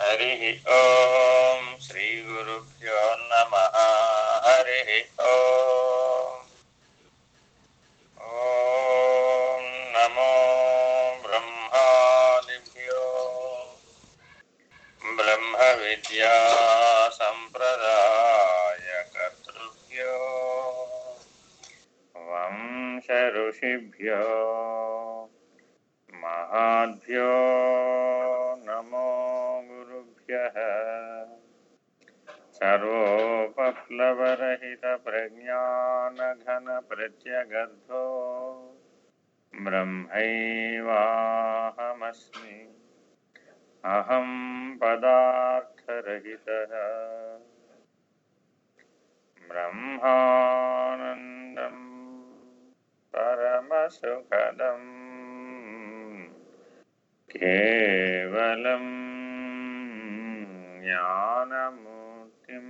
హరి ఓం శ్రీ గురుభ్యో నమ హరి ఓం ఓం నమో బ్రహ్మాదిభ్యో బ్రహ్మ విద్యా सर्वोपप्लवरहित प्रज्ञान घन सर्वोपप्लवरहितप्रज्ञानघनप्रत्यगर्धो ब्रह्मैवाहमस्मि। अहं पदार्थरहितः। ब्रह्मानन्दं परमसुखदम्। केवलम् బ్రహ్మానందం పరమసుఖదం కేవలం జ్ఞానమూర్తిం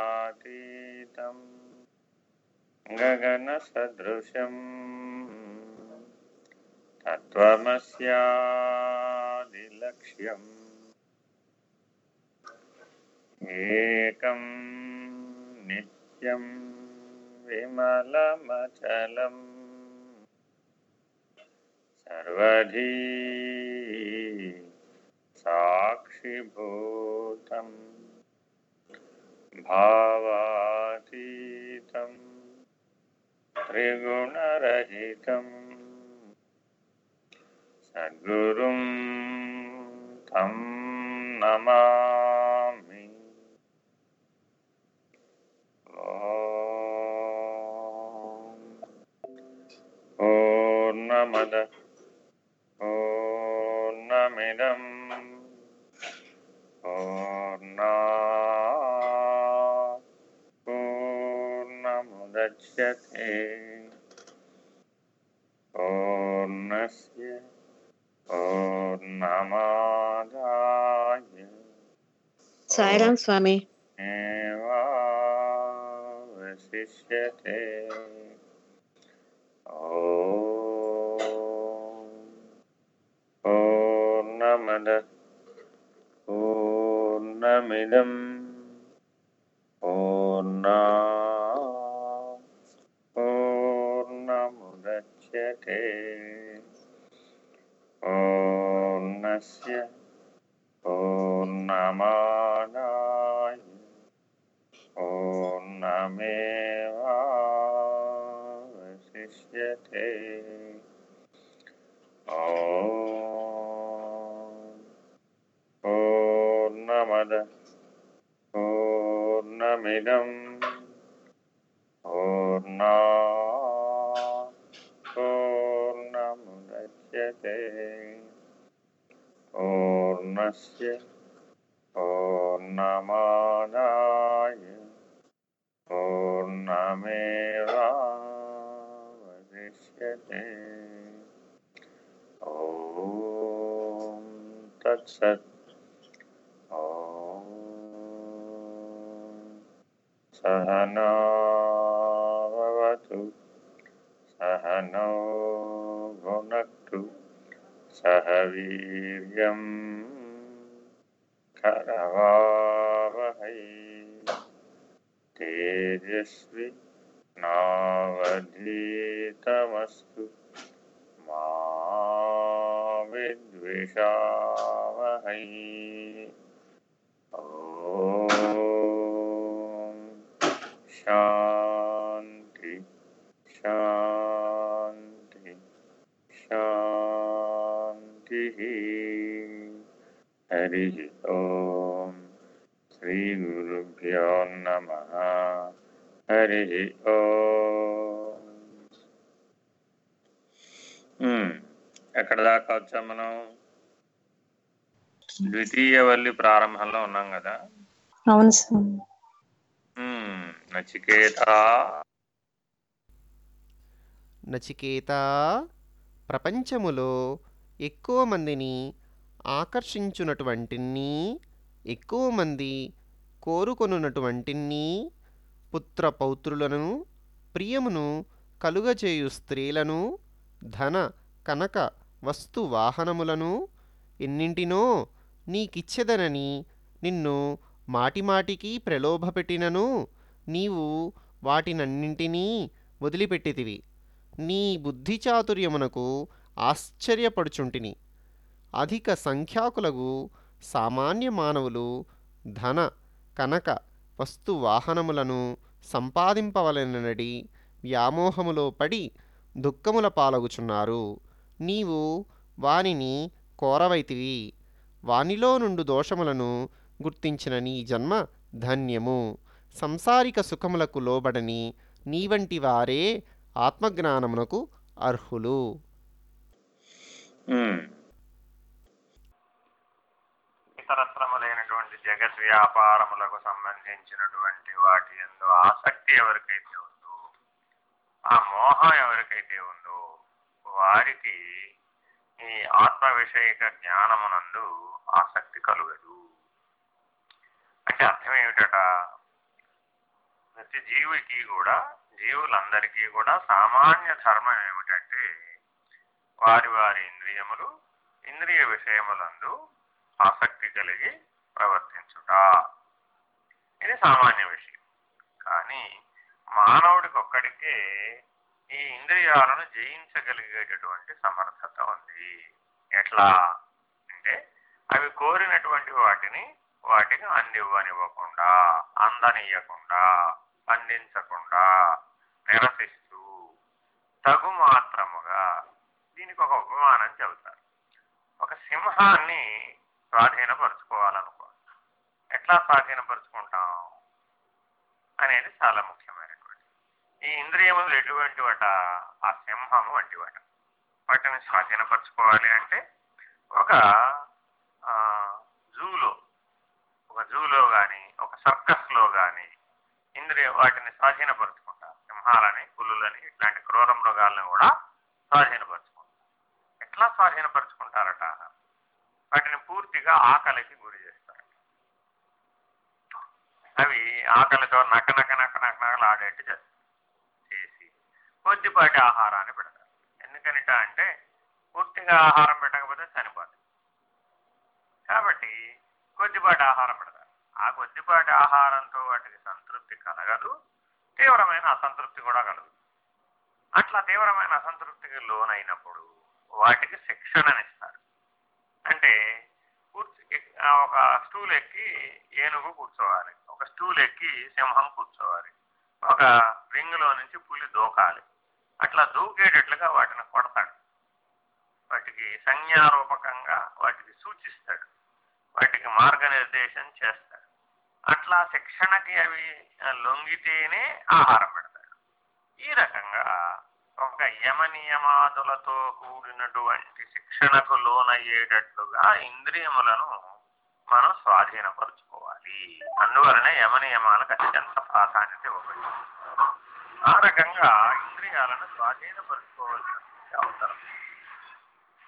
ద్వంద్వాతీతం గగనసదృశం తత్వమస్యాదిలక్ష్యం सर्वधी साक्षिभूतम् भावातीतं त्रिगुणरहितम् सद्गुरुं तं नमा in Purnasya Sairam Swami. Eva Vasishyate Om Purnamada Purnamidam पूर्णस्य पूर्णमादाय पूर्णमेवावशिष्यते ॐ पूर्णमद पूर्णमिदं पूर्णा पूर्णस्य पूर्णमादाय पूर्णमेवावशिष्यते ॐ तत्सत्। ॐ सहनो भुनक्तु सह वीर्यम् తేజస్వి నావధీతమస్తు మా విద్విషావహై ఓం శాంతి శాంతి శాంతి హరి ఓం శ్రీ గురుభ్యో నమ హరి ఓం. ఎక్కడ దాకా వచ్చాం మనం? ద్వితీయ వల్లి ప్రారంభంలో ఉన్నాం కదా? అవును నచికేత. నచికేత ప్రపంచములో ఎక్కువ మందిని ఆకర్షించునటువంటిని ఎక్కువ మంది కోరుకొనున్నటువంటిని పుత్ర పౌత్రులను ప్రియమును కలుగచేయు స్త్రీలను ధన కనక వస్తు వాహనములను ఎన్నింటినో నీకిచ్చెదనని నిన్ను మాటిమాటికి ప్రలోభపెట్టినను నీవు వాటినన్నింటినీ వదిలిపెట్టితివి. నీ బుద్ధి చాతుర్యమునకు ఆశ్చర్యపడుచుంటిని. అధిక సంఖ్యాకులకు సామాన్య మానవులు ధన కనక వస్తు వాహనములను సంపాదింపవలనడి వ్యామోహములో పడి దుఃఖముల పాలగుచున్నారు. నీవు వానిని కోరవైతివి. వానిలో నుండు దోషములను గుర్తించిన నీ జన్మ ధన్యము. సంసారిక సుఖములకు లోబడని నీ వంటి వారే ఆత్మజ్ఞానమునకు అర్హులు. ఇతరత్రములైన జగత్ వ్యాపారములకు సంబంధించినటువంటి వాటి ఎందు ఆసక్తి ఎవరికైతే ఉందో ఆ మోహం ఎవరికైతే ఉందో వారికి ఈ ఆత్మ విషయక జ్ఞానమునందు ఆసక్తి కలుగదు. అంటే అర్థం ఏమిటట? ప్రతి జీవికి కూడా జీవులందరికీ కూడా సామాన్య ధర్మం ఏమిటంటే వారి వారి ఇంద్రియములు ఇంద్రియ విషయములందు ఆసక్తి కలిగి ప్రవర్తించుట. ఇది సామాన్య విషయం. కానీ మానవుడికి ఒక్కడికే ఈ ఇంద్రియాలను జయించగలిగేటటువంటి సమర్థత ఉంది. ఎట్లా? అంటే అవి కోరినటువంటి వాటిని వాటికి అందివ్వనివ్వకుండా అందనియకుండా అందించకుండా నిరసిస్తూ తగు మాత్రముగా దీనికి ఒక ఉపమానం చెబుతారు ఒక సింహాన్ని స్వాధీనపరుచుకోవాలనుకో ఎట్లా స్వాధీనపరుచుకుంటాం అనేది చాలా ముఖ్యమైనటువంటి ఈ ఇంద్రియములు ఎటువంటి వాట? ఆ సింహము వంటి వాట వాటిని స్వాధీనపరచుకోవాలి అంటే ఒక జూలో ఒక జూలో కానీ ఒక సర్కస్లో కానీ ఇంద్రియ వాటిని స్వాధీనపరచు సింహాలని పులులని ఇట్లాంటి క్రూర మృగాలను కూడా స్వాధీనపరుచుకుంటారు ఎట్లా స్వాధీనపరుచుకుంటారట వాటిని పూర్తిగా ఆకలికి గురి చేస్తారు అవి ఆకలితో నక్క నక్క నక్క నక్క చేస్తారు చేసి కొద్దిపాటి ఆహారాన్ని పెడతారు. ఎందుకనిట అంటే పూర్తిగా ఆహారం పెట్టకపోతే చనిపోతుంది కాబట్టి కొద్దిపాటి ఆహారం పెడతారు. ఆ కొద్దిపాటి ఆహారంతో వాటికి సంతృప్తి కలగదు. తీవ్రమైన అసంతృప్తి కూడా కలదు అట్లా తీవ్రమైన అసంతృప్తికి లోనైనప్పుడు వాటికి శిక్షణనిస్తారు. అంటే కూర్చు ఒక స్టూల్ ఎక్కి ఏనుగు కూర్చోవాలి. ఒక స్టూల్ ఎక్కి సింహం కూర్చోవాలి. ఒక రింగులో నుంచి పులి దూకాలి. అట్లా దూకేటట్లుగా వాటిని కొడతాడు. వాటికి సంజ్ఞారూపకంగా వాటికి సూచిస్తాడు. వాటికి మార్గనిర్దేశం చేస్తాడు. అట్లా శిక్షణకి అవి లొంగితేనే ఆహారం పెడతాడు. ఈ రకంగా ఒక యమ నియమాదులతో కూడినటువంటి శిక్షణకు లోనయ్యేటట్లుగా ఇంద్రియములను మనం స్వాధీనపరుచుకోవాలి. అందువలనే యమ నియమాలకు అత్యంత ప్రాధాన్యత రకంగా ఇంద్రియాలను స్వాధీనపరుచుకోవాల్సిన అవసరం.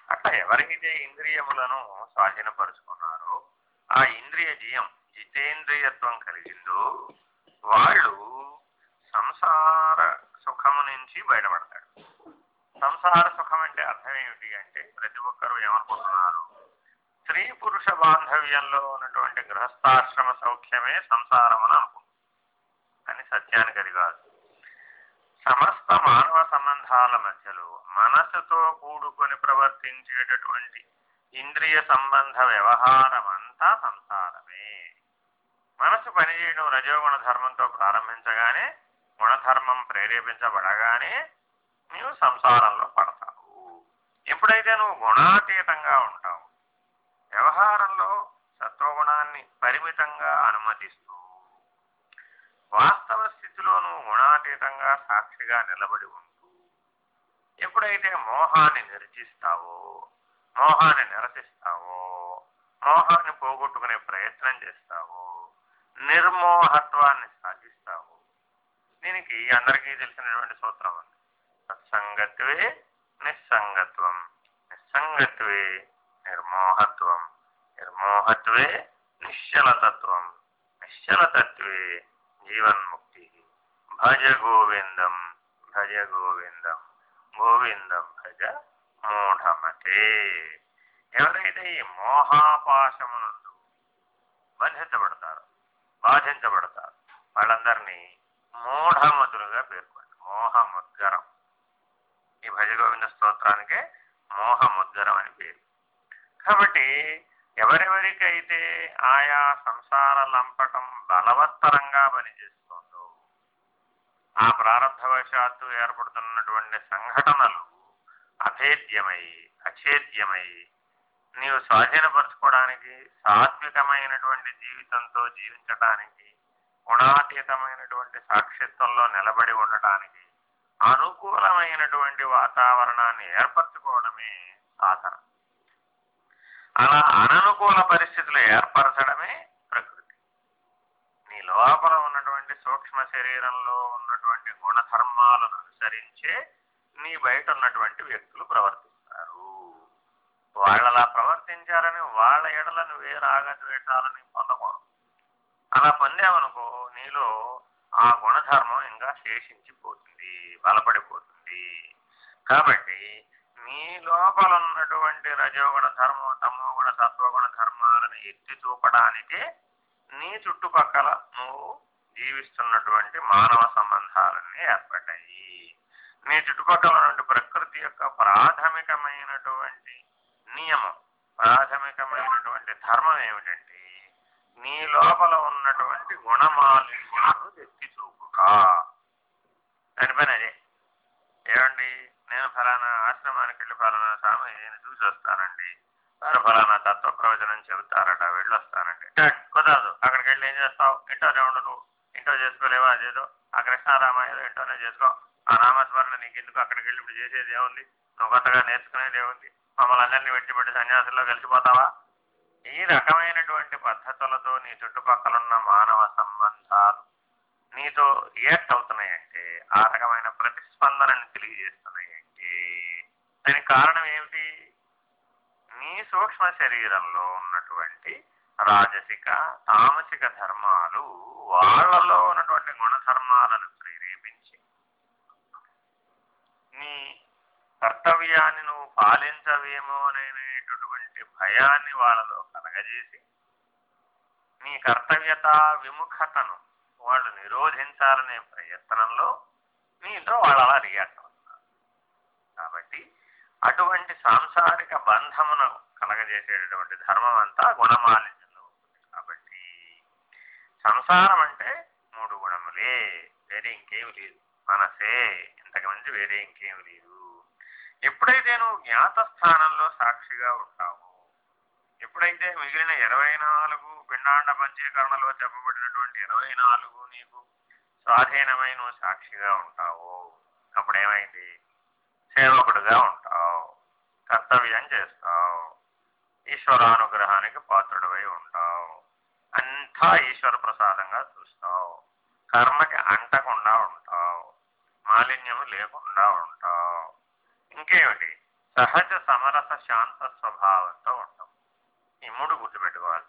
అట్లా ఎవరైతే ఇంద్రియములను స్వాధీనపరుచుకున్నారో ఆ ఇంద్రియ జయం జితేంద్రియత్వం కలిగిందో వాళ్ళు సంసార సుఖము నుంచి బయటపడతాడు సంసార సుఖం అంటే అర్థం ఏమిటి అంటే ప్రతి ఒక్కరూ ఏమనుకుంటున్నారు? స్త్రీ పురుష బాంధవ్యంలో ఉన్నటువంటి గృహస్థాశ్రమ సౌఖ్యమే సంసారం అని అనుకుంటుంది కానీ సత్యానికి అది కాదు. సమస్త మానవ సంబంధాల మధ్యలో మనసుతో కూడుకొని ప్రవర్తించేటటువంటి ఇంద్రియ సంబంధ వ్యవహారం అంతా సంసారమే. మనసు పనిచేయడం రజోగుణ ధర్మంతో ప్రారంభించగానే గుణధర్మం ప్రేరేపించబడగానే నీవు సంసారంలో పడతావు. ఎప్పుడైతే నువ్వు గుణాతీతంగా ఉంటావు వ్యవహారంలో సత్వగుణాన్ని పరిమితంగా అనుమతిస్తూ వాస్తవ స్థితిలో గుణాతీతంగా సాక్షిగా నిలబడి ఉంటూ ఎప్పుడైతే మోహాన్ని నిర్జిస్తావో మోహాన్ని నిరసిస్తావో మోహాన్ని పోగొట్టుకునే ప్రయత్నం చేస్తావో నిర్మోహత్వాన్ని సాధిస్తావు దీనికి అందరికీ తెలిసినటువంటి సూత్రం ఉంది. సత్సంగత్వే నిస్సంగత్వం. నిస్సంగత్వే నిర్మోహత్వం. నిర్మోహత్వే నిశ్చలతత్వం. నిశ్చలతత్వే జీవన్ముక్తి. భజ గోవిందం భజ గోవిందం గోవిందం భజ మూఢమతే. ఎవరైతే ఈ మోహాపాశమునందు బంధించబడతారు బాధించబడతారు వాళ్ళందరినీ మూఢమతులుగా పేర్కొంది మోహముద్గరం. ఈ భజగోవింద స్తోత్రానికే మోహముద్గరం అని పేరు. కాబట్టి ఎవరెవరికైతే ఆయా సంసార లంపటం బలవత్తరంగా పనిచేస్తుంది ఆ ప్రారంభవశాత్తు ఏర్పడుతున్నటువంటి సంఘటనలు అభేద్యమై అఛేద్యమై నీవు స్వాధీనపరచుకోవడానికి సాత్వికమైనటువంటి జీవితంతో జీవించటానికి గుణాతీతమైనటువంటి సాక్షిత్వంలో నిలబడి ఉండటానికి అనుకూలమైనటువంటి వాతావరణాన్ని ఏర్పరచుకోవడమే సాధన. అలా అననుకూల పరిస్థితులు ఏర్పరచడమే లోపల ఉన్నటువంటి సూక్ష్మ శరీరంలో ఉన్నటువంటి గుణధర్మాలను అనుసరించే నీ బయట ఉన్నటువంటి వ్యక్తులు ప్రవర్తిస్తారు. వాళ్ళలా ప్రవర్తించారని వాళ్ళ ఎడల నువ్వే రాగద్వేషాలని పొందకూడదు. అలా పొందావనుకో నీలో ఆ గుణధర్మం ఇంకా శేషించిపోతుంది బలపడిపోతుంది. కాబట్టి నీ లోపల ఉన్నటువంటి రజోగుణ ధర్మం తమోగుణ సత్వగుణ ధర్మాలను ఎత్తి చూపడానికే నీ చుట్టుపక్కల నువ్వు జీవిస్తున్నటువంటి మానవ సంబంధాలన్నీ ఏర్పడ్డాయి. నీ చుట్టుపక్కల ఉన్నటువంటి ప్రకృతి యొక్క ప్రాథమికమైనటువంటి నియమం ప్రాథమికమైనటువంటి ధర్మం ఏమిటంటే నీ లోపల ఉన్నటువంటి గుణమాలిన్యాలను ఎత్తి చూపుక. దానిపైన అదే. ఏమండి? నేను ఫలానా ఆశ్రమానికి వెళ్ళి ఫలానా స్వామి నేను చూసి వస్తానండి వారు ఫలానా తత్వ ప్రవచనం చెబుతారట వెళ్ళొస్తానండి "టట్, కుదరదు. అక్కడికి వెళ్ళి ఏం చేస్తావు? ఇంటోనే ఉండు. నువ్వు ఇంటో చేసుకోలేవా? అదేదో. ఆ కృష్ణారామ ఏదో ఇంటోనే చేసుకో. ఆ నామస్మరణ నీకు ఎందుకు అక్కడికి వెళ్ళి ఇప్పుడు చేసేది ఏముంది? నువ్వు కొత్తగా నేర్చుకునేది ఏముంది? మమ్మల్ని అందరినీ విడిచిపెట్టి సన్యాసుల్లో కలిసిపోతావా? ఈ రకమైనటువంటి పద్ధతులతో నీ చుట్టుపక్కల ఉన్న మానవ సంబంధాలు నీతో రియాక్ట్ అవుతున్నాయంటే ఆ రకమైన ప్రతిస్పందనని తెలియజేస్తున్నాయంటే దానికి కారణం ఏమిటి? మీ సూక్ష్మ శరీరంలో ఉన్నటువంటి రాజసిక తామసిక ధర్మాలు వాళ్ళలో ఉన్నటువంటి గుణధర్మాలను ప్రేరేపించి నీ కర్తవ్యాన్ని నువ్వు పాలించవేమో అనేటటువంటి భయాన్ని వాళ్ళలో కలగజేసి నీ కర్తవ్యత విముఖతను వాళ్ళు నిరోధించాలనే ప్రయత్నంలో నీతో వాళ్ళు అలా రియాక్ట్ అటువంటి సాంసారిక బంధమును కలగజేసేటటువంటి ధర్మం అంతా గుణమాలిన్యంలో ఉంటుంది. కాబట్టి సంసారం అంటే మూడు గుణములే వేరే ఇంకేమి లేదు. మనసే ఇంతకుమంది వేరే ఇంకేమి లేదు. ఎప్పుడైతే నువ్వు జ్ఞాత స్థానంలో సాక్షిగా ఉంటావో ఎప్పుడైతే మిగిలిన ఇరవై నాలుగు పిండాండ పంచీకరణలో చెప్పబడినటువంటి ఇరవై నాలుగు నీకు స్వాధీనమై నువ్వు సాక్షిగా ఉంటావో అప్పుడేమైంది? సేవకుడుగా ఉంటావు. కర్తవ్యం చేస్తావు. ఈశ్వరానుగ్రహానికి పాత్రుడివై ఉంటావు. అంతా ఈశ్వర ప్రసాదంగా చూస్తావు. కర్మకి అంటకుండా ఉంటావు. మాలిన్యము లేకుండా ఉంటావు. ఇంకేమిటి? సహజ సమరస శాంత స్వభావంతో ఉంటాం ఈ మూడు గుర్తుపెట్టుకోవాలి.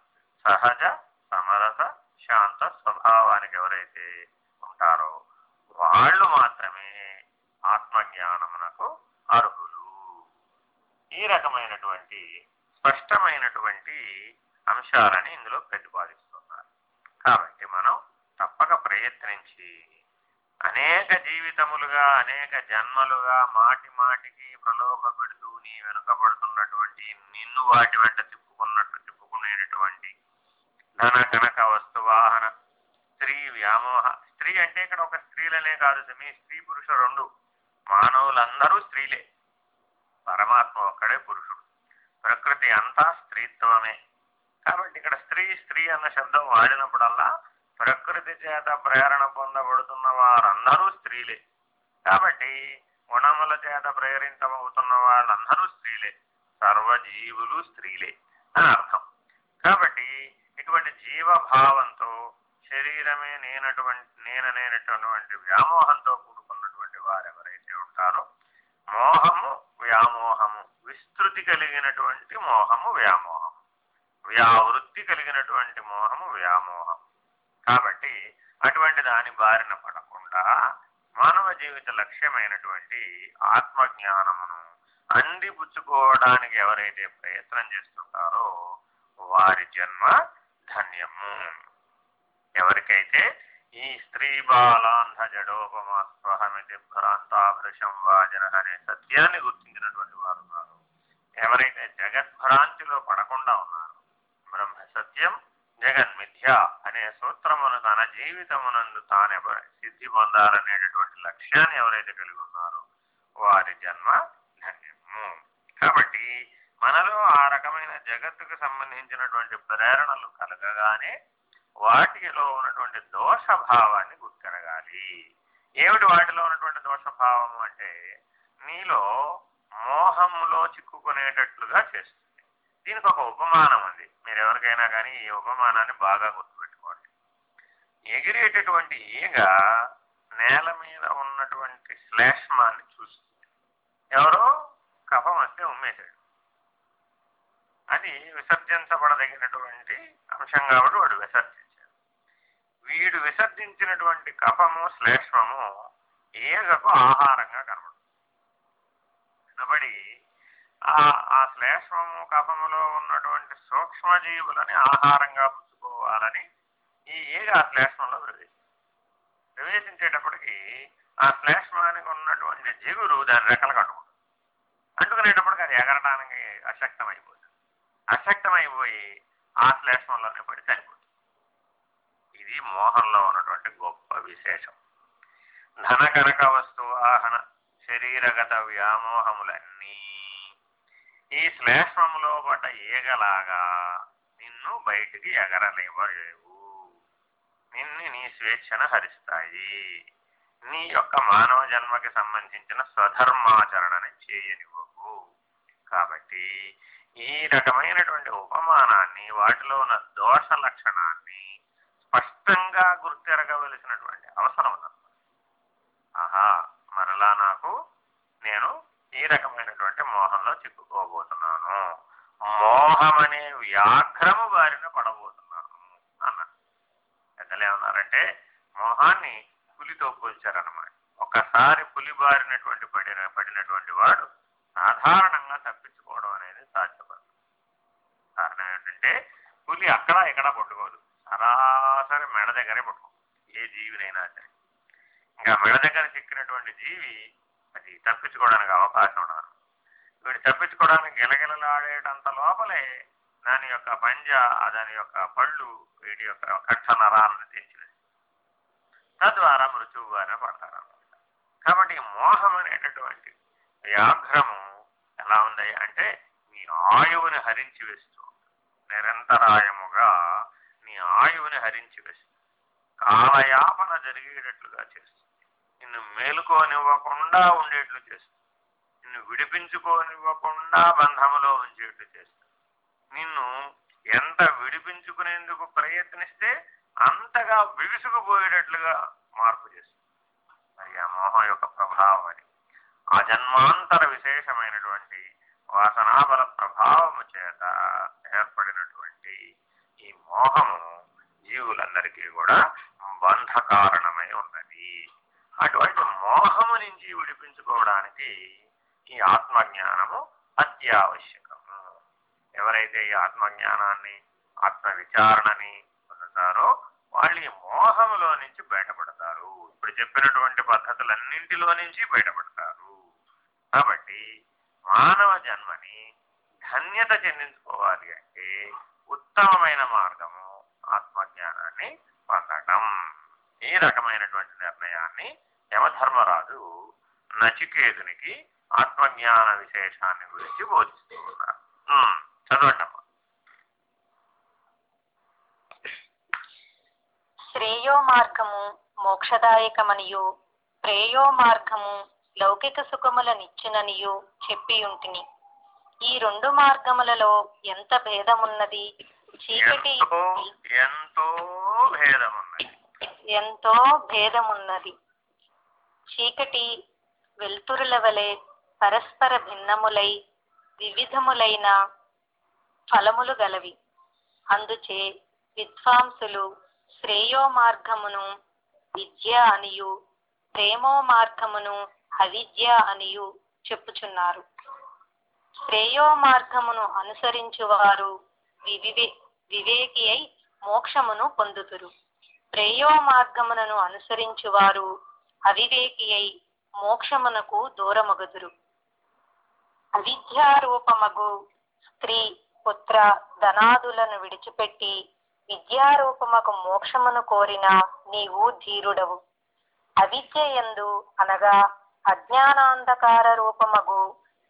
సహజ సమరస శాంత స్వభావానికి ఎవరైతే ఉంటారో వాళ్ళు మాత్రమే ఆత్మజ్ఞానమునకు అర్హులు ఈ రకమైనటువంటి స్పష్టమైనటువంటి అంశాలని ఇందులో ప్రతిపాదిస్తున్నారు. కాబట్టి మనం తప్పక ప్రయత్నించి అనేక జీవితములుగా అనేక జన్మలుగా మాటి మాటికి ప్రలోభ పెడుతూ నీ వెనుకబడుతున్నటువంటి నిన్ను వాటి వెంట తిప్పుకున్నట్టు తిప్పుకునేటటువంటి ధన కనక వస్తువాహన స్త్రీ వ్యామోహ స్త్రీ అంటే ఇక్కడ ఒక స్త్రీలనే కాదు మీ స్త్రీ పురుష రెండు మానవులందరూ స్త్రీలే పరమాత్మ ఒక్కడే పురుషుడు ప్రకృతి అంతా స్త్రీత్వమే కాబట్టి ఇక్కడ స్త్రీ స్త్రీ అన్న శబ్దం వాడినప్పుడల్లా ప్రకృతి చేత ప్రేరణ పొందబడుతున్న వారందరూ స్త్రీలే కాబట్టి గుణముల చేత ప్రేరించబడుతున్న వాళ్ళందరూ స్త్రీలే సర్వజీవులు స్త్రీలే అని అర్థం కాబట్టి ఇటువంటి జీవభావంతో శరీరమే నేనటువంటి నేననేటటువంటి వ్యామోహంతో కూడుకున్నటువంటి వారు ఎవరైతే ఉంటారో మోహము వ్యామోహము విస్తృతి కలిగినటువంటి మోహము వ్యామోహం వ్యావృత్తి కలిగినటువంటి మోహము వ్యామోహం కాబట్టి అటువంటి దాని బారిన పడకుండా మానవ జీవిత లక్ష్యమైనటువంటి ఆత్మజ్ఞానమును అందిపుచ్చు పుచ్చుకోవడానికి ఎవరైతే ప్రయత్నం చేస్తుంటారో వారి జన్మ ధన్యము ఎవరికైతే ఈ స్త్రీ బాలాంధ జడోపమా స్పృహమితి భ్రాంతాభృషం వాజన అనే సత్యాన్ని గుర్తించినటువంటి వారు ఉన్నారు. ఎవరైతే జగద్భ్రాంతిలో పడకుండా ఉన్నారు బ్రహ్మ సత్యం జగన్మిథ్య అనే సూత్రమును తన జీవితమునందు తాను సిద్ధి పొందాలనేటటువంటి లక్ష్యాన్ని ఎవరైతే కలిగి ఉన్నారో వారి జన్మ ధన్యము. కాబట్టి మనలో ఆ రకమైన జగత్తుకు సంబంధించినటువంటి ప్రేరణలు కలగగానే వాటిలో ఉన్నటువంటి దోష భావాన్ని గుర్తిరగాలి ఏమిటి వాటిలో ఉన్నటువంటి దోషభావము అంటే నీలో మోహంలో చిక్కుకునేటట్లుగా చేస్తుంది. దీనికి ఒక ఉపమానం ఉంది. మీరు ఎవరికైనా కానీ ఈ ఉపమానాన్ని బాగా గుర్తుపెట్టుకోండి. ఎగిరేటటువంటి ఈగ నేల మీద ఉన్నటువంటి శ్లేష్మాన్ని చూస్తుంది. ఎవరో కఫం వస్తే ఉమ్మేశాడు. అది విసర్జించబడదగినటువంటి అంశం కాబట్టి వాడు విసర్జించాడు. వీడు విసర్జించినటువంటి కఫము శ్లేష్మము ఈగకు ఆహారంగా కనబడుతుంది. కనబడి ఆ ఆ శ్లేష్మము కఫములో ఉన్నటువంటి సూక్ష్మజీవులని ఆహారంగా పుచ్చుకోవాలని ఈ ఈగ ఆ శ్లేష్మంలో ప్రవేశించింది. ప్రవేశించేటప్పటికి ఆ శ్లేష్మానికి ఉన్నటువంటి జిగురు దాని రెక్కలు కట్టుకుంటుంది. అంటుకునేటప్పటికి అది ఎగరడానికి అశక్తమైపోతుంది. అశక్తమైపోయి ఆ శ్లేష్మంలోనే పడి చనిపోతుంది. ఇది మోహంలో ఉన్నటువంటి గొప్ప విశేషం. ధన కనక వస్తు ఆహన శరీరగత వ్యామోహములన్నీ ఈ శ్లేష్మములో పడ్డ ఈగలాగా నిన్ను బయటికి ఎగరలేవలేవు నిన్ను నీ స్వేచ్ఛను హరిస్తాయి. నీ యొక్క మానవ జన్మకి సంబంధించిన స్వధర్మాచరణని చేయనివ్వవు కాబట్టి ఈ రకమైనటువంటి ఉపమానాన్ని వాటిలో ఉన్న దోష లక్షణాన్ని స్పష్టంగా గుర్తెరగవలసినటువంటి అవసరం ఉన్నది. ఆహా! ఈ రకమైనటువంటి మోహంలో చిక్కుకోబోతున్నాను. మోహం అనే వ్యాఘ్రము బారిన పడబోతున్నాను అన్నారు పెద్దలు ఏమన్నారంటే మోహాన్ని పులితో పోల్చారన్నమాట. ఒకసారి పులి బారినటువంటి పడిన పడినటువంటి వాడు సాధారణంగా తప్పించుకోవడం అనేది సాధ్యపడదు. కారణం ఏంటంటే పులి అక్కడ ఇక్కడ పట్టుకోదు. సరాసరి మెడ దగ్గరే పట్టుకోదు ఏ జీవినైనా సరే. ఇంకా మెడ దగ్గర చిక్కినటువంటి జీవి అది తప్పించుకోవడానికి అవకాశం ఉండదు. వీడు తప్పించుకోవడానికి గిలగిలలాడేటంత లోపలే దాని యొక్క పంజ దాని యొక్క పళ్ళు వీటి యొక్క కక్ష నరాలను తెచ్చివేస్తాయి తద్వారా మృత్యువు బారిన పడతారు కాబట్టి మోహం అనేటటువంటి వ్యాఘ్రము ఎలా ఉంది అంటే నీ ఆయువుని హరించి వేస్తూ నిరంతరాయముగా నీ ఆయువుని హరించి వేస్తూ కాలయాపన జరిగేటట్లుగా చేస్తుంది నిన్ను మేలుకోనివ్వకుండా ఉండేట్లు చేస్తుంది నిన్ను విడిపించుకోనివ్వకుండా బంధములో ఉంచేట్లు చేస్తుంది నిన్ను ఎంత విడిపించుకునేందుకు ప్రయత్నిస్తే అంతగా బిగుసుకుపోయేటట్లుగా మార్పు చేస్తుంది మరి ఆ మోహం యొక్క ప్రభావం అది. ఆ జన్మాంతర విశేషమైనటువంటి వాసనాబల ప్రభావము చేత ఏర్పడినటువంటి ఈ మోహము జీవులందరికీ కూడా బంధ కారణమై ఉన్నది. అటువంటి మోహము నుంచి విడిపించుకోవడానికి ఈ ఆత్మజ్ఞానము అత్యావశ్యకము. ఎవరైతే ఈ ఆత్మజ్ఞానాన్ని ఆత్మ విచారణని పొందుతారో వాళ్ళు ఈ మోహములో నుంచి బయటపడతారు. ఇప్పుడు చెప్పినటువంటి పద్ధతులన్నింటిలో నుంచి బయటపడతారు. కాబట్టి మానవ జన్మని ధన్యత చెందించుకోవాలి అంటే ఉత్తమమైన మార్గము ఆత్మజ్ఞానాన్ని పొందటం. ఈ రకమైనటువంటి నిర్ణయాన్ని యమధర్మరాజు నచికేతునికి ఆత్మజ్ఞాన విశేషాన్ని గురించి బోధిస్తూ ఉన్నారు. చదవండమ్మా. శ్రేయో మార్గము మోక్షదాయకమనియు ప్రేయో మార్గము లౌకిక సుఖములనిచ్చుననియు చెప్పియుంటిని. ఈ రెండు మార్గములలో ఎంత భేదమున్నది? చీకటి ఎంతో ఎంతో భేదం ఉన్నది ఎంతో భేదమున్నది. చీకటి వెలుతురుల వలె పరస్పర భిన్నములై వివిధములైన ఫలములు గలవి. అందుచే విద్వాంసులు శ్రేయో మార్గమును విద్య అనియు ప్రేమో మార్గమును అవిద్య అనియు చెప్పుచున్నారు. శ్రేయో మార్గమును అనుసరించువారు వివివే వివేకి అయి మోక్షమును పొందుతురు. ప్రేయో మార్గమునను అనుసరించువారు అవివేకి అయి మోక్షమునకు దూరమగుదురు. అవిద్యారూపమగు స్త్రీ పుత్ర ధనాదులను విడిచిపెట్టి విద్యారూపమగు మోక్షమును కోరిన నీవు ధీరుడవు. అవిద్య యందు అనగా అజ్ఞానాంధకార రూపమగు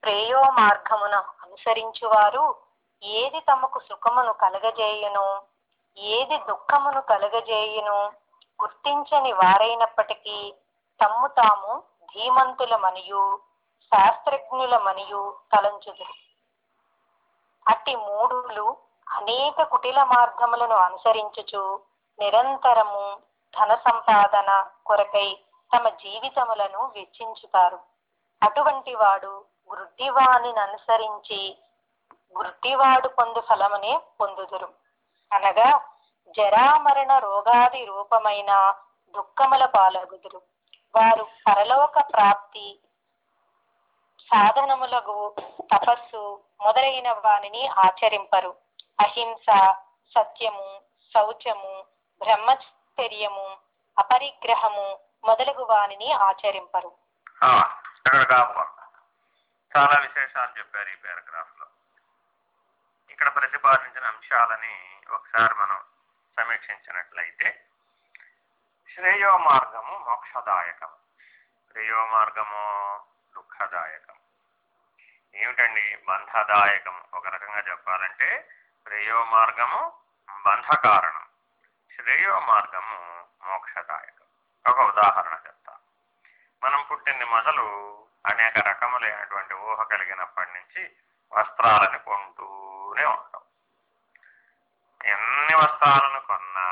ప్రేయో మార్గమును అనుసరించువారు ఏది తమకు సుఖమును కలగజేయును ఏది దుఃఖమును కలగజేయును గుర్తించని వారైనప్పటికీ తమ్ము తాము ధీమంతులమనియు శాస్త్రజ్ఞులమనియు తలంచుదురు. అట్టి మూడులు అనేక కుటిల మార్గములను అనుసరించుచు నిరంతరము ధన సంపాదన కొరకై తమ జీవితములను వెచ్చించుతారు. అటువంటి వాడు గుడ్డివాణిని అనుసరించి వృద్ధివాడు పొందు ఫలమునే పొందుదురు. అనగా జరామరణ రోగాది రూపమైన దుఃఖముల పాలగుదురు. వారు పరలోక ప్రాప్తి సాధనములకు తపస్సు మొదలైన వానిని ఆచరింపరు. అహింస సత్యము శౌచము బ్రహ్మచర్యము అపరిగ్రహము మొదలగు వానిని ఆచరింపరు. చాలా విశేషాలు చెప్పారు ఈ పారాగ్రాఫ్లో. ఇక్కడ ప్రతిపాదించిన అంశాలని ఒకసారి మనం సమీక్షించినట్లయితే శ్రేయో మార్గము మోక్షదాయకం. శ్రేయో మార్గము దుఃఖదాయకం. ఏమిటండి బంధదాయకం? ఒక రకంగా చెప్పాలంటే శ్రేయో మార్గము బంధకారణం. శ్రేయో మార్గము మోక్షదాయకం. ఒక ఉదాహరణ చెప్తా. మనం పుట్టింది మొదలు అనేక రకములైనటువంటి ఊహ కలిగినప్పటి నుంచి వస్త్రాలను కొంటూనే ఉంటాం. ఎన్ని వస్త్రాలను కొన్నా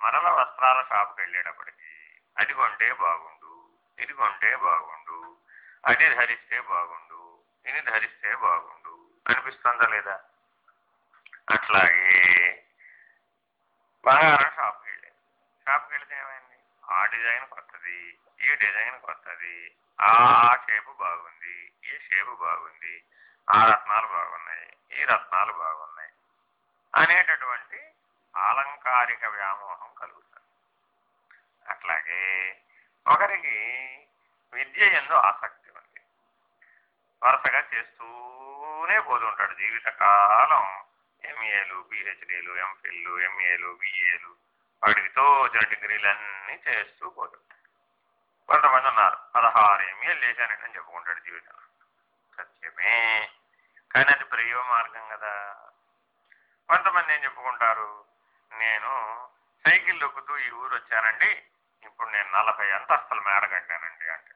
మరల వస్త్రాల షాపుకి వెళ్ళేటప్పటికి అది కొంటే బాగుండు ఇది కొంటే బాగుండు అది ధరిస్తే బాగుండు ఇది ధరిస్తే బాగుండు. అనిపిస్తుందా లేదా? అట్లాగే బంగారం షాప్కి వెళ్ళేది షాప్కి వెళితే ఏమైంది? ఆ డిజైన్ కొత్తది ఈ డిజైన్ కొత్తది ఆ షేపు బాగుంది ఈ షేపు బాగుంది ఆ రత్నాలు బాగున్నాయి ఈ రత్నాలు బాగున్నాయి అనేటటువంటి ఆలంకారిక వ్యామోహం కలుగుతుంది. అట్లాగే ఒకరికి విద్య ఎందు ఆసక్తి ఉంది. వరుసగా చేస్తూనే పోతుంటాడు జీవితకాలం. ఎంఏలు పిహెచ్డీలు ఎంఫిల్లు ఎంఏలు బిఏలు వాడికి తోచిన డిగ్రీలన్నీ చేస్తూ పోతుంటాడు. కొంతమంది ఉన్నారు పదహారు ఎంఏలు చేశానండి అని చెప్పుకుంటాడు జీవితంలో. సత్యమే. కానీ అది ప్రయోగ మార్గం కదా. కొంతమంది ఏం చెప్పుకుంటారు? నేను సైకిల్ దొక్కుతూ ఈ ఊరు వచ్చానండి. ఇప్పుడు నేను నలభై అంతస్తుల మేడ కట్టానండి అంటే.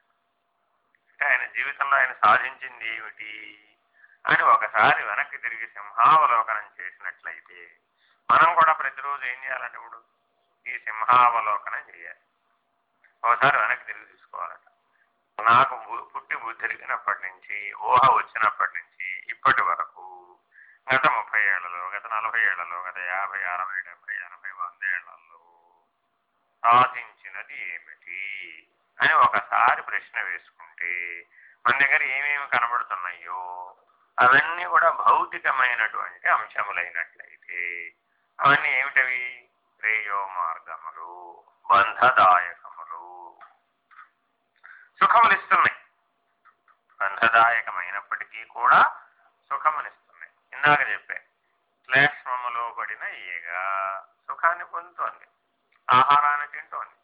అంటే ఆయన జీవితంలో ఆయన సాధించింది ఏమిటి? అని ఒకసారి వెనక్కి తిరిగి సింహావలోకనం చేసినట్లయితే మనం కూడా ప్రతిరోజు ఏం చేయాలంటే ఇప్పుడు? ఈ సింహావలోకనం చేయాలి. ఒకసారి వెనక్కి తిరిగి చూసుకోవాలట. నాకు పుట్టి బుద్ధి తిరిగినప్పటి నుంచి ఊహ వచ్చినప్పటి నుంచి ఇప్పటి వరకు గత ముప్పై ఏళ్ళలో గత నలభై ఏళ్ళలో గత యాభై అరవై డెబ్బై ఎనభై వంద ఏళ్ళలో సాధించినది ఏమిటి అని ఒకసారి ప్రశ్న వేసుకుంటే మన దగ్గర ఏమేమి కనబడుతున్నాయో అవన్నీ కూడా భౌతికమైనటువంటి అంశములైనట్లయితే అవన్నీ ఏమిటవి? శ్రేయో మార్గములు బంధదాయకములు. సుఖములిస్తున్నాయి బంధదాయకమైనప్పటికీ కూడా సుఖమునిస్తున్నాయి. ఇందాక చెప్పే శ్లేష్మములో పడిన ఈగ సుఖాన్ని పొందుతోంది ఆహారాన్ని తింటోంది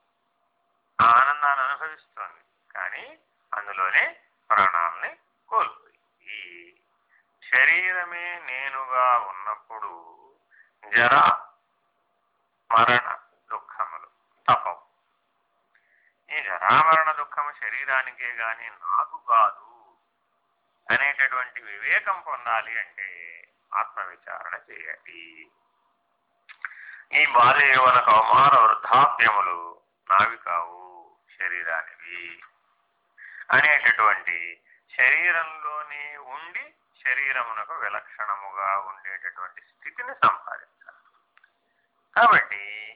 ఆనందాన్ని అనుభవిస్తోంది కానీ అందులోనే ప్రాణాలని కోల్పోయి శరీరమే నేనుగా ఉన్నప్పుడు జర మరణ దుఃఖములు తపవు ఈ జరామరణ దుఃఖము శరీరానికే గాని నాకు కాదు అనేటటువంటి వివేకం పొందాలి అంటే ఆత్మవిచారణ చేయండి. ఈ బాల్యవన కౌమార వృద్ధాప్యములు నావి కావు శరీరానివి. అనేటటువంటి శరీరంలోనే ఉండి శరీరమునకు విలక్షణముగా ఉండేటటువంటి స్థితిని సంపాదించాలి. కాబట్టి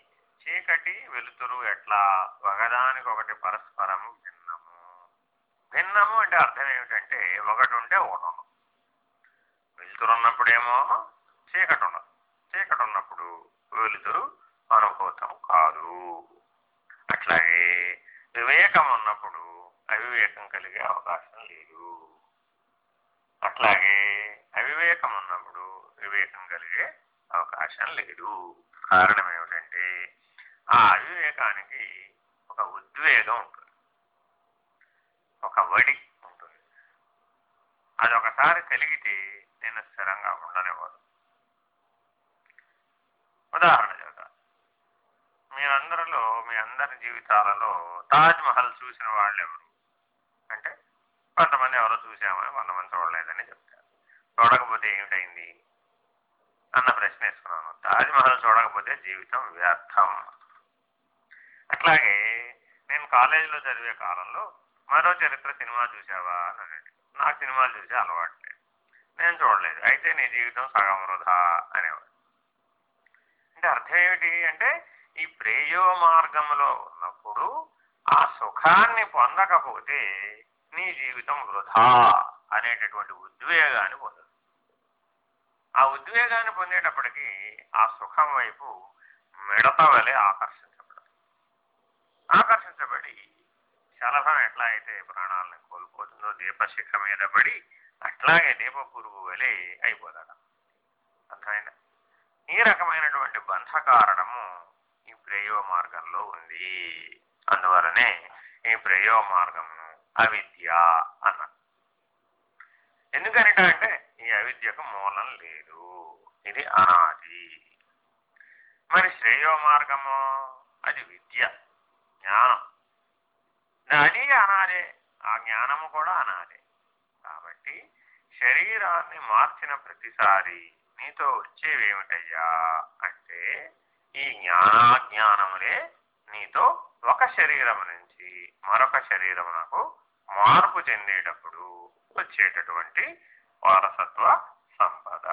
చీకటి వెలుతురు ఎట్లా? ఒకదానికొకటి పరస్పరము భిన్నము. భిన్నము అంటే అర్థం ఏమిటంటే ఒకటి ఉంటే ఒకటి ఉన్నప్పుడేమో చీకటి ఉండదు చీకటి ఉన్నప్పుడు వెలుతురు అనుభూతం కాదు. అట్లాగే వివేకం ఉన్నప్పుడు అవివేకం కలిగే అవకాశం లేదు. అట్లాగే అవివేకం ఉన్నప్పుడు వివేకం కలిగే అవకాశం లేదు. కారణం ఏమిటంటే ఆ అవివేకానికి ఒక ఉద్వేగం ఉంటుంది. ఒక వడి ఉంటుంది. అది ఒకసారి కలిగితే నేను స్థిరంగా ఉండనివ్వదు ఉదాహరణ చెబుతా. మీరందరిలో మీ అందరి జీవితాలలో తాజ్ మహల్ చూసిన వాళ్ళు ఎవరు అంటే కొంతమంది ఎవరో చూసామని కొంతమంది చూడలేదని చెప్తారు. చూడకపోతే ఏమిటైంది? అన్న ప్రశ్న వేసుకున్నాను. తాజ్ మహల్ చూడకపోతే జీవితం వ్యర్థం. అట్లాగే నేను కాలేజీలో చదివే కాలంలో మరో చరిత్ర సినిమా చూసావా అని నాకు సినిమాలు చూసే అలవాటు లేదు. నేను చూడలేదు. అయితే నీ జీవితం సగం వృధా అనేవాడు. అంటే అర్థం ఏమిటి అంటే ఈ ప్రేయో మార్గంలో ఉన్నప్పుడు ఆ సుఖాన్ని పొందకపోతే నీ జీవితం వృధా అనేటటువంటి ఉద్వేగాన్ని పొందదు. ఆ ఉద్వేగాన్ని పొందేటప్పటికీ ఆ సుఖం వైపు మిడత వలె ఆకర్షించబడదు. ఆకర్షించబడి శలభం ఎట్లా అయితే ప్రాణాలను కోల్పోతుందో దీపశిఖ మీద పడి అట్లాగే దీప పురుగు వలె అయిపోతాడు అర్థమైందా? ఈ రకమైనటువంటి బంధ కారణము ఈ ప్రయోగ మార్గంలో ఉంది. అందువలనే ఈ ప్రయోగ మార్గమును అవిద్య అన్న. ఎందుకనిట అంటే ఈ అవిద్యకు మూలం లేదు. ఇది అనాది. మరి శ్రేయో మార్గము అది విద్య జ్ఞానం. అది అనాదే ఆ జ్ఞానము కూడా అనాదే. కాబట్టి శరీరాన్ని మార్చిన ప్రతిసారి నీతో వచ్చేవేమిటయ్యా అంటే ఈ జ్ఞానాజ్ఞానములే నీతో ఒక శరీరం నుంచి మరొక శరీరమునకు మార్పు చెందేటప్పుడు వచ్చేటటువంటి వారసత్వ సంపద.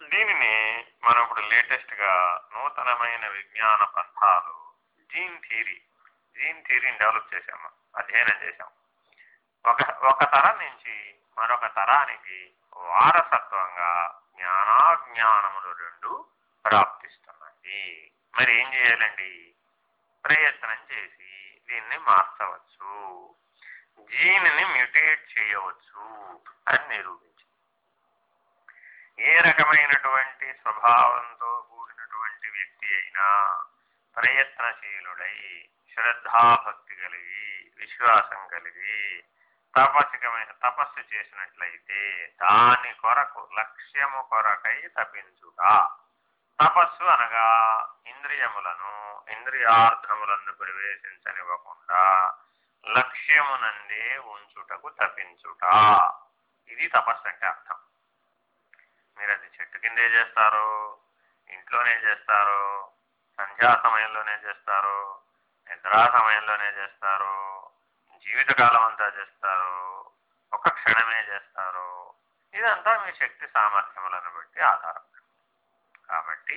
దీనిని మనం ఇప్పుడు లేటెస్ట్గా నూతనమైన విజ్ఞాన పంథాలు జీన్ థియరీ జీన్ థియరీని డెవలప్ చేశాము అధ్యయనం చేశాము. ఒక ఒక తరం నుంచి మరొక తరానికి వారసత్వంగా జ్ఞానాజ్ఞానములు రెండు ప్రాప్తిస్తున్నాయి. మరి ఏం చేయాలండి? ప్రయత్నం చేసి దీన్ని మార్చవచ్చు. జీన్ని మ్యూటేట్ చేయవచ్చు అని నిరూపించి ఏ రకమైనటువంటి స్వభావంతో కూడినటువంటి వ్యక్తి అయినా ప్రయత్నశీలుడై శ్రద్ధాభక్తి కలిగి విశ్వాసం కలిగి తపస్సికమైన తపస్సు చేసినట్లయితే దాని కొరకు లక్ష్యము కొరకై తపించుట. తపస్సు అనగా ఇంద్రియములను ఇంద్రియార్థములను ప్రవేశించనివ్వకుండా లక్ష్యమునందే ఉంచుటకు తపించుట. ఇది తపస్సు అంటే అర్థం. మీరు అది చెట్టు కిందే చేస్తారు ఇంట్లోనే చేస్తారు సంధ్యా సమయంలోనే చేస్తారు నిద్రా సమయంలోనే చేస్తారు జీవితకాలం అంతా చేస్తారు ఒక క్షణమే చేస్తారు ఇదంతా మీ శక్తి సామర్థ్యములను బట్టి ఆధారం. కాబట్టి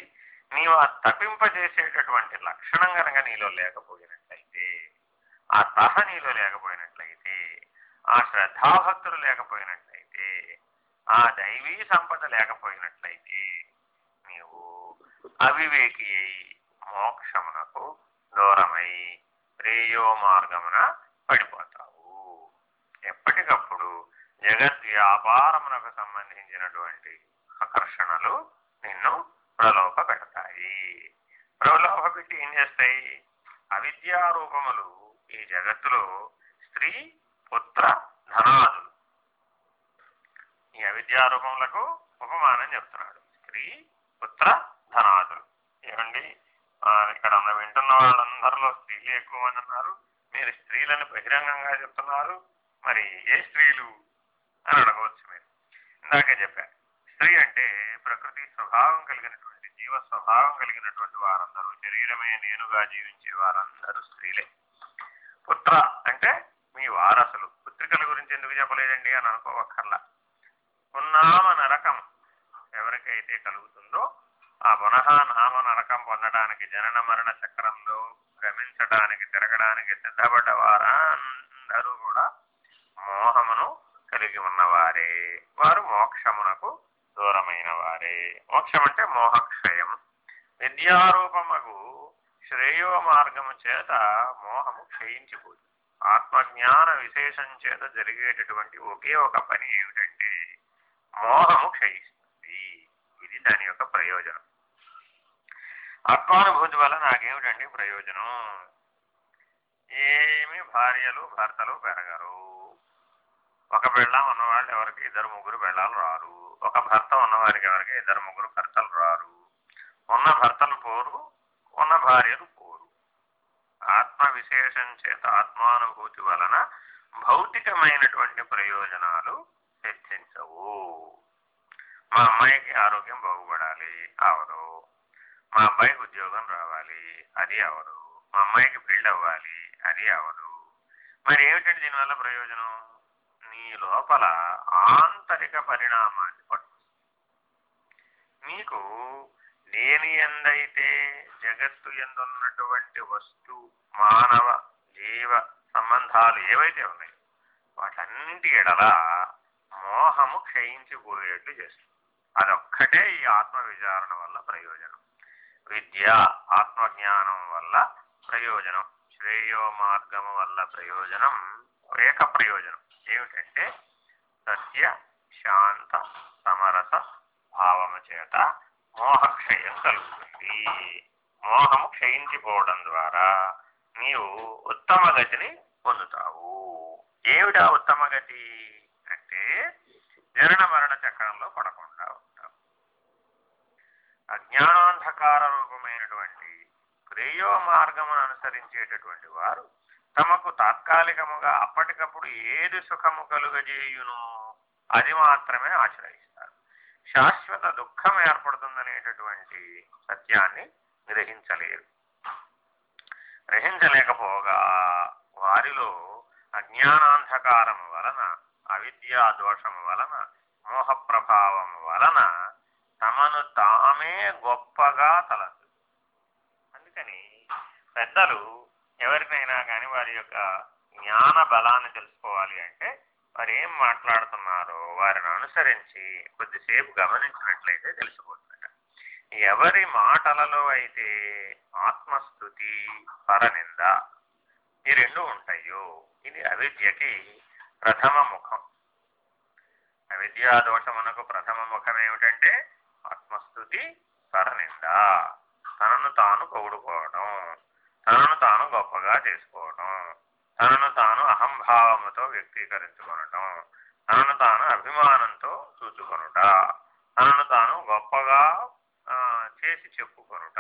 నీవు ఆ తప్పింపజేసేటటువంటి లక్షణం కనుక నీలో లేకపోయినట్లయితే ఆ తహ నీలో లేకపోయినట్లయితే ఆ శ్రద్ధాభక్తులు లేకపోయినట్లయితే ఆ దైవీ సంపద లేకపోయినట్లయితే నీవు అవివేకి అయి మోక్షమునకు దూరమై ప్రేయో మార్గమున పడిపోతావు. ఎప్పటికప్పుడు జగత్ వ్యాపారమునకు సంబంధించినటువంటి ఆకర్షణలు నిన్ను ప్రలోభ పెడతాయి. ప్రలోభ పెట్టి ఏం చేస్తాయి? అవిద్యారూపములు ఈ జగత్తులో స్త్రీ పుత్ర ధనాదులు. ఈ అవిద్యారూపములకు ఉపమానం చెప్తున్నాడు. స్త్రీ పుత్ర ధనాదులు. ఏమండి? ఇక్కడ ఉన్న వింటున్న వాళ్ళందరిలో స్త్రీలు ఎక్కువ మంది ఉన్నారు మీరు స్త్రీలను బహిరంగంగా చెప్తున్నారు. మరి ఏ స్త్రీలు అని అడగవచ్చు మీరు. ఇందాకే చెప్పాను స్త్రీ అంటే ప్రకృతి స్వభావం కలిగినటువంటి జీవ స్వభావం కలిగినటువంటి వారందరూ శరీరమే నేనుగా జీవించే వారందరూ స్త్రీలే. పుత్ర అంటే మీ వారసులు. పుత్రికల గురించి ఎందుకు చెప్పలేదండి అని అనుకోవక్కర్లా. ఉన్నామ నరకం ఎవరికైతే కలుగుతుందో ఆ పునః నామ నరకం పొందడానికి జనన మరణ చక్రంలో భ్రమించడానికి తిరగడానికి సిద్ధపడ్డ వారందరూ కూడా మోహమును కలిగి ఉన్నవారే. వారు మోక్షమునకు దూరమైన వారే మోక్షం అంటే మోహక్షయం. విద్యారూపముకు శ్రేయో మార్గము చేత మోహము క్షయించిపోతుంది ఆత్మజ్ఞాన విశేషం చేత జరిగేటటువంటి ఒకే ఒక పని ఏమిటంటే మోహము క్షయిస్తుంది. ఇది దాని యొక్క ప్రయోజనం. ఆత్మానుభూతి వల్ల నాకేమిటండి ప్రయోజనం? ఏమి భార్యలు భర్తలు పెరగరు. ఒక పెళ్ళం ఉన్నవాళ్ళు ఎవరికి? ఇద్దరు ముగ్గురు పెళ్ళాలు రారు. ఒక భర్త ఉన్నవారికి ఎవరికి? ఇద్దరు ముగ్గురు భర్తలు రారు. ఉన్న భర్తలు పోరు ఉన్న భార్యలు పోరు. ఆత్మ విశేషం చేత ఆత్మానుభూతి వలన భౌతికమైనటువంటి ప్రయోజనాలు చర్చించవు. మా అమ్మాయికి ఆరోగ్యం బాగుపడాలి. అవదు మా అబ్బాయికి ఉద్యోగం రావాలి అది అవదు. మా అమ్మాయికి పెళ్ళి అవ్వాలి అది అవదు. మరి ఏమిటండి దీనివల్ల ప్రయోజనం? నీ లోపల ఆంతరిక పరిణామాన్ని పట్టు మీకు నేను ఎందైతే జగత్తు ఎందున్నటువంటి వస్తు మానవ జీవ సంబంధాలు ఏవైతే ఉన్నాయి వాటన్నింటి ఎడల మోహము క్షయించిపోయేట్లు చేస్తుంది. అదొక్కటే ఈ ఆత్మ విచారణ వల్ల ప్రయోజనం. విద్య ఆత్మజ్ఞానం వల్ల ప్రయోజనం శ్రేయో మార్గము వల్ల ప్రయోజనం ఏక ప్రయోజనం. ఏమిటంటే సత్య శాంత సమరస భావము చేత మోహక్షయం కలుగుతుంది. మోహము క్షయించిపోవడం ద్వారా నీవు ఉత్తమ గతిని పొందుతావు. ఏమిటా ఉత్తమ గతి? అంటే జరణ మరణ చక్రంలో పడకుండా అజ్ఞానాంధకార రూపమైనటువంటి ప్రేయో మార్గమును అనుసరించేటటువంటి వారు తమకు తాత్కాలికముగా అప్పటికప్పుడు ఏది సుఖము కలుగజేయును అది మాత్రమే ఆశ్రయిస్తారు. శాశ్వత దుఃఖం ఏర్పడుతుందనేటటువంటి సత్యాన్ని గ్రహించలేరు. గ్రహించలేకపోగా వారిలో అజ్ఞానాంధకారము వలన అవిద్యా దోషము వలన మోహ ప్రభావము వలన తమను తామే గొప్పగా తలదు. అందుకని పెద్దలు ఎవరికైనా కానీ వారి యొక్క జ్ఞాన బలాన్ని తెలుసుకోవాలి అంటే వారు ఏం మాట్లాడుతున్నారో వారిని అనుసరించి కొద్దిసేపు గమనించినట్లయితే తెలిసిపోతుందట. ఎవరి మాటలలో అయితే ఆత్మస్థుతి పరనింద ఈ రెండు ఉంటాయో? ఇది అవిద్యకి ప్రథమ ముఖం. అవిద్యా దోషమునకు ప్రథమ ముఖం ఏమిటంటే ఆత్మస్థుతి పరనింద తనను తాను పొగుడుకోవడం తనను తాను గొప్పగా చేసుకోవడం తనను తాను అహంభావముతో వ్యక్తీకరించుకొనటం తనను తాను అభిమానంతో చూచుకొనుట తనను తాను గొప్పగా చేసి చెప్పుకొనుట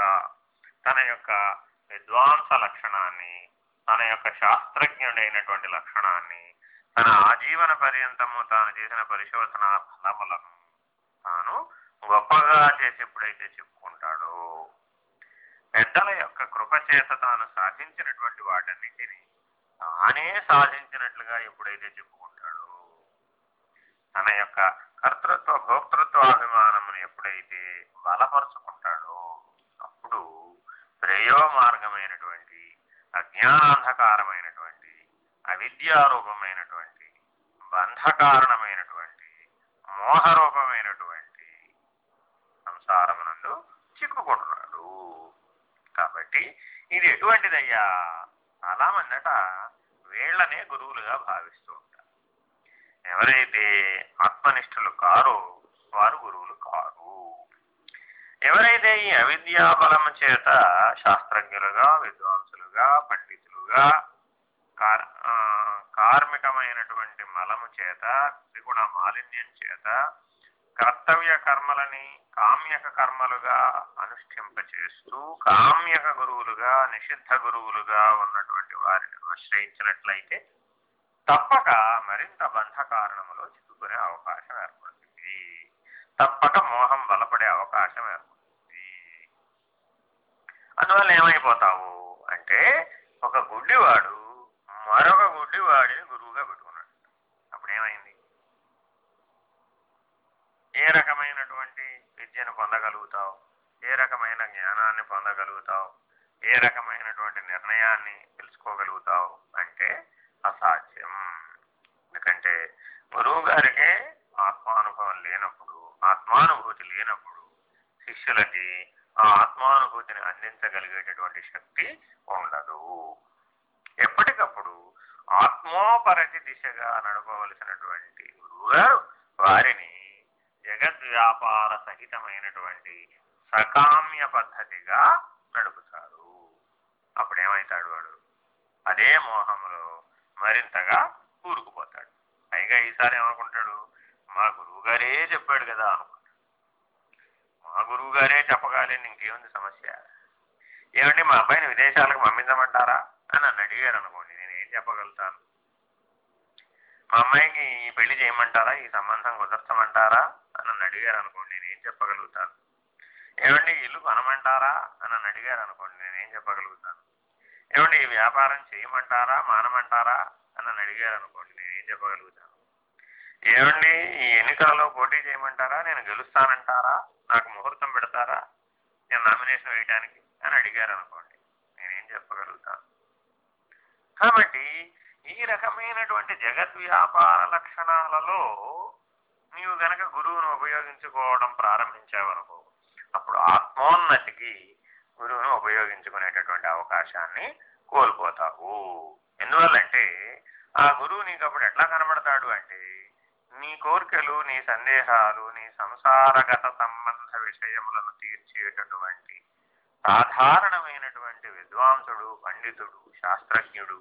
తన యొక్క విద్వాంస లక్షణాన్ని తన యొక్క శాస్త్రజ్ఞుడైనటువంటి లక్షణాన్ని తన ఆజీవన పర్యంతము తాను చేసిన పరిశోధన ఫలములను గొప్పగా చేసి ఎప్పుడైతే చెప్పుకుంటాడో పెద్దల యొక్క కృపచేత తాను సాధించినటువంటి వాటన్నిటిని తానే సాధించినట్లుగా ఎప్పుడైతే చెప్పుకుంటాడో తన యొక్క కర్తృత్వ భోక్తృత్వాభిమానమును ఎప్పుడైతే బలపరుచుకుంటాడో అప్పుడు శ్రేయో మార్గమైనటువంటి అజ్ఞానాంధకారమైనటువంటి అవిద్యారూపమైనటువంటి బంధకారణమైనటువంటి మోహరూపమైనటువంటి సంసారమునందు చిక్కుకుంటున్నాడు కాబట్టి ఇది ఎటువంటిదయ్యా? అలామన్నట మందట వీళ్ళనే గురువులుగా భావిస్తూ ఉంటారు. ఎవరైతే ఆత్మనిష్ఠులు కారో వారు గురువులు కారు. ఎవరైతే ఈ అవిద్యా బలం చేత శాస్త్రజ్ఞులుగా విద్వాంసులుగా పండితులుగా కార్- కార్మికమైనటువంటి మలము చేత త్రిగుణ మాలిన్యం చేత కర్తవ్య కర్మలని కామ్యక కర్మలుగా అనుష్ఠింపచేస్తూ కామ్యక గురువులుగా నిషిద్ధ గురువులుగా ఉన్నటువంటి వారిని ఆశ్రయించినట్లయితే తప్పక మరింత బంధ కారణములో చిక్కుకునే అవకాశం ఏర్పడుతుంది. తప్పక మోహం బలపడే అవకాశం ఏర్పడుతుంది. అందువల్ల ఏమైపోతావు అంటే ఒక గుడ్డివాడు మరొక గుడ్డివాడిని గురువుగా పెట్టుకుంటాడు అప్పుడు ఏమైంది ఏ రకమైనటువంటి విద్యను పొందగలుగుతావు? ఏ రకమైన జ్ఞానాన్ని పొందగలుగుతావు? ఏ రకమైనటువంటి నిర్ణయాన్ని తెలుసుకోగలుగుతావు? అంటే అసాధ్యం. ఎందుకంటే గురువు గారికే ఆత్మానుభవం లేనప్పుడు ఆత్మానుభూతి లేనప్పుడు శిష్యులకి ఆ ఆత్మానుభూతిని అందించగలిగేటటువంటి శక్తి ఉండదు. ఎప్పటికప్పుడు ఆత్మోపరతి దిశగా నడపవలసినటువంటి గురువుగారు వారిని జగద్వ్యాపార సహితమైనటువంటి సకామ్య పద్ధతిగా నడుపుతారు అప్పుడేమవుతాడు వాడు? అదే మోహంలో మరింతగా కూరుకుపోతాడు. పైగా ఈసారి ఏమనుకుంటాడు? మా గురువు గారే చెప్పాడు కదా అనుకుంటాడు. మా గురువు గారే చెప్పగాలని ఇంకేముంది సమస్య? ఏమండి మా అబ్బాయిని విదేశాలకు పంపించమంటారా? అని నన్ను అడిగారు అనుకోండి నేను ఏం చెప్పగలుగుతాను? మా అమ్మాయికి ఈ పెళ్ళి చేయమంటారా? ఈ సంబంధం కుదర్చమంటారా? నన్ను అడిగారు అనుకోండి నేను ఏం చెప్పగలుగుతాను? ఏమండి ఇల్లు కొనమంటారా? అని నన్ను అడిగారు అనుకోండి నేనేం చెప్పగలుగుతాను? ఏమండి ఈ వ్యాపారం చేయమంటారా? మానమంటారా? అని నన్ను అడిగారు అనుకోండి నేను ఏం చెప్పగలుగుతాను? ఏమండి ఈ ఎన్నికలలో పోటీ చేయమంటారా? నేను గెలుస్తానంటారా? నాకు ముహూర్తం పెడతారా? నేను నామినేషన్ వేయడానికి అని అడిగారు అనుకోండి నేనేం చెప్పగలుగుతాను? కాబట్టి ఈ రకమైనటువంటి జగత్ వ్యాపార లక్షణాలలో నీవు గనక గురువును ఉపయోగించుకోవడం ప్రారంభించావనుకో అప్పుడు ఆత్మోన్నతికి గురువును ఉపయోగించుకునేటటువంటి అవకాశాన్ని కోల్పోతావు. ఎందువల్లంటే ఆ గురువు నీకు అప్పుడు ఎట్లా కనబడతాడు అంటే నీ కోరికలు నీ సందేహాలు నీ సంసారగత సంబంధ విషయములను తీర్చేటటువంటి సాధారణమైనటువంటి విద్వాంసుడు పండితుడు శాస్త్రజ్ఞుడు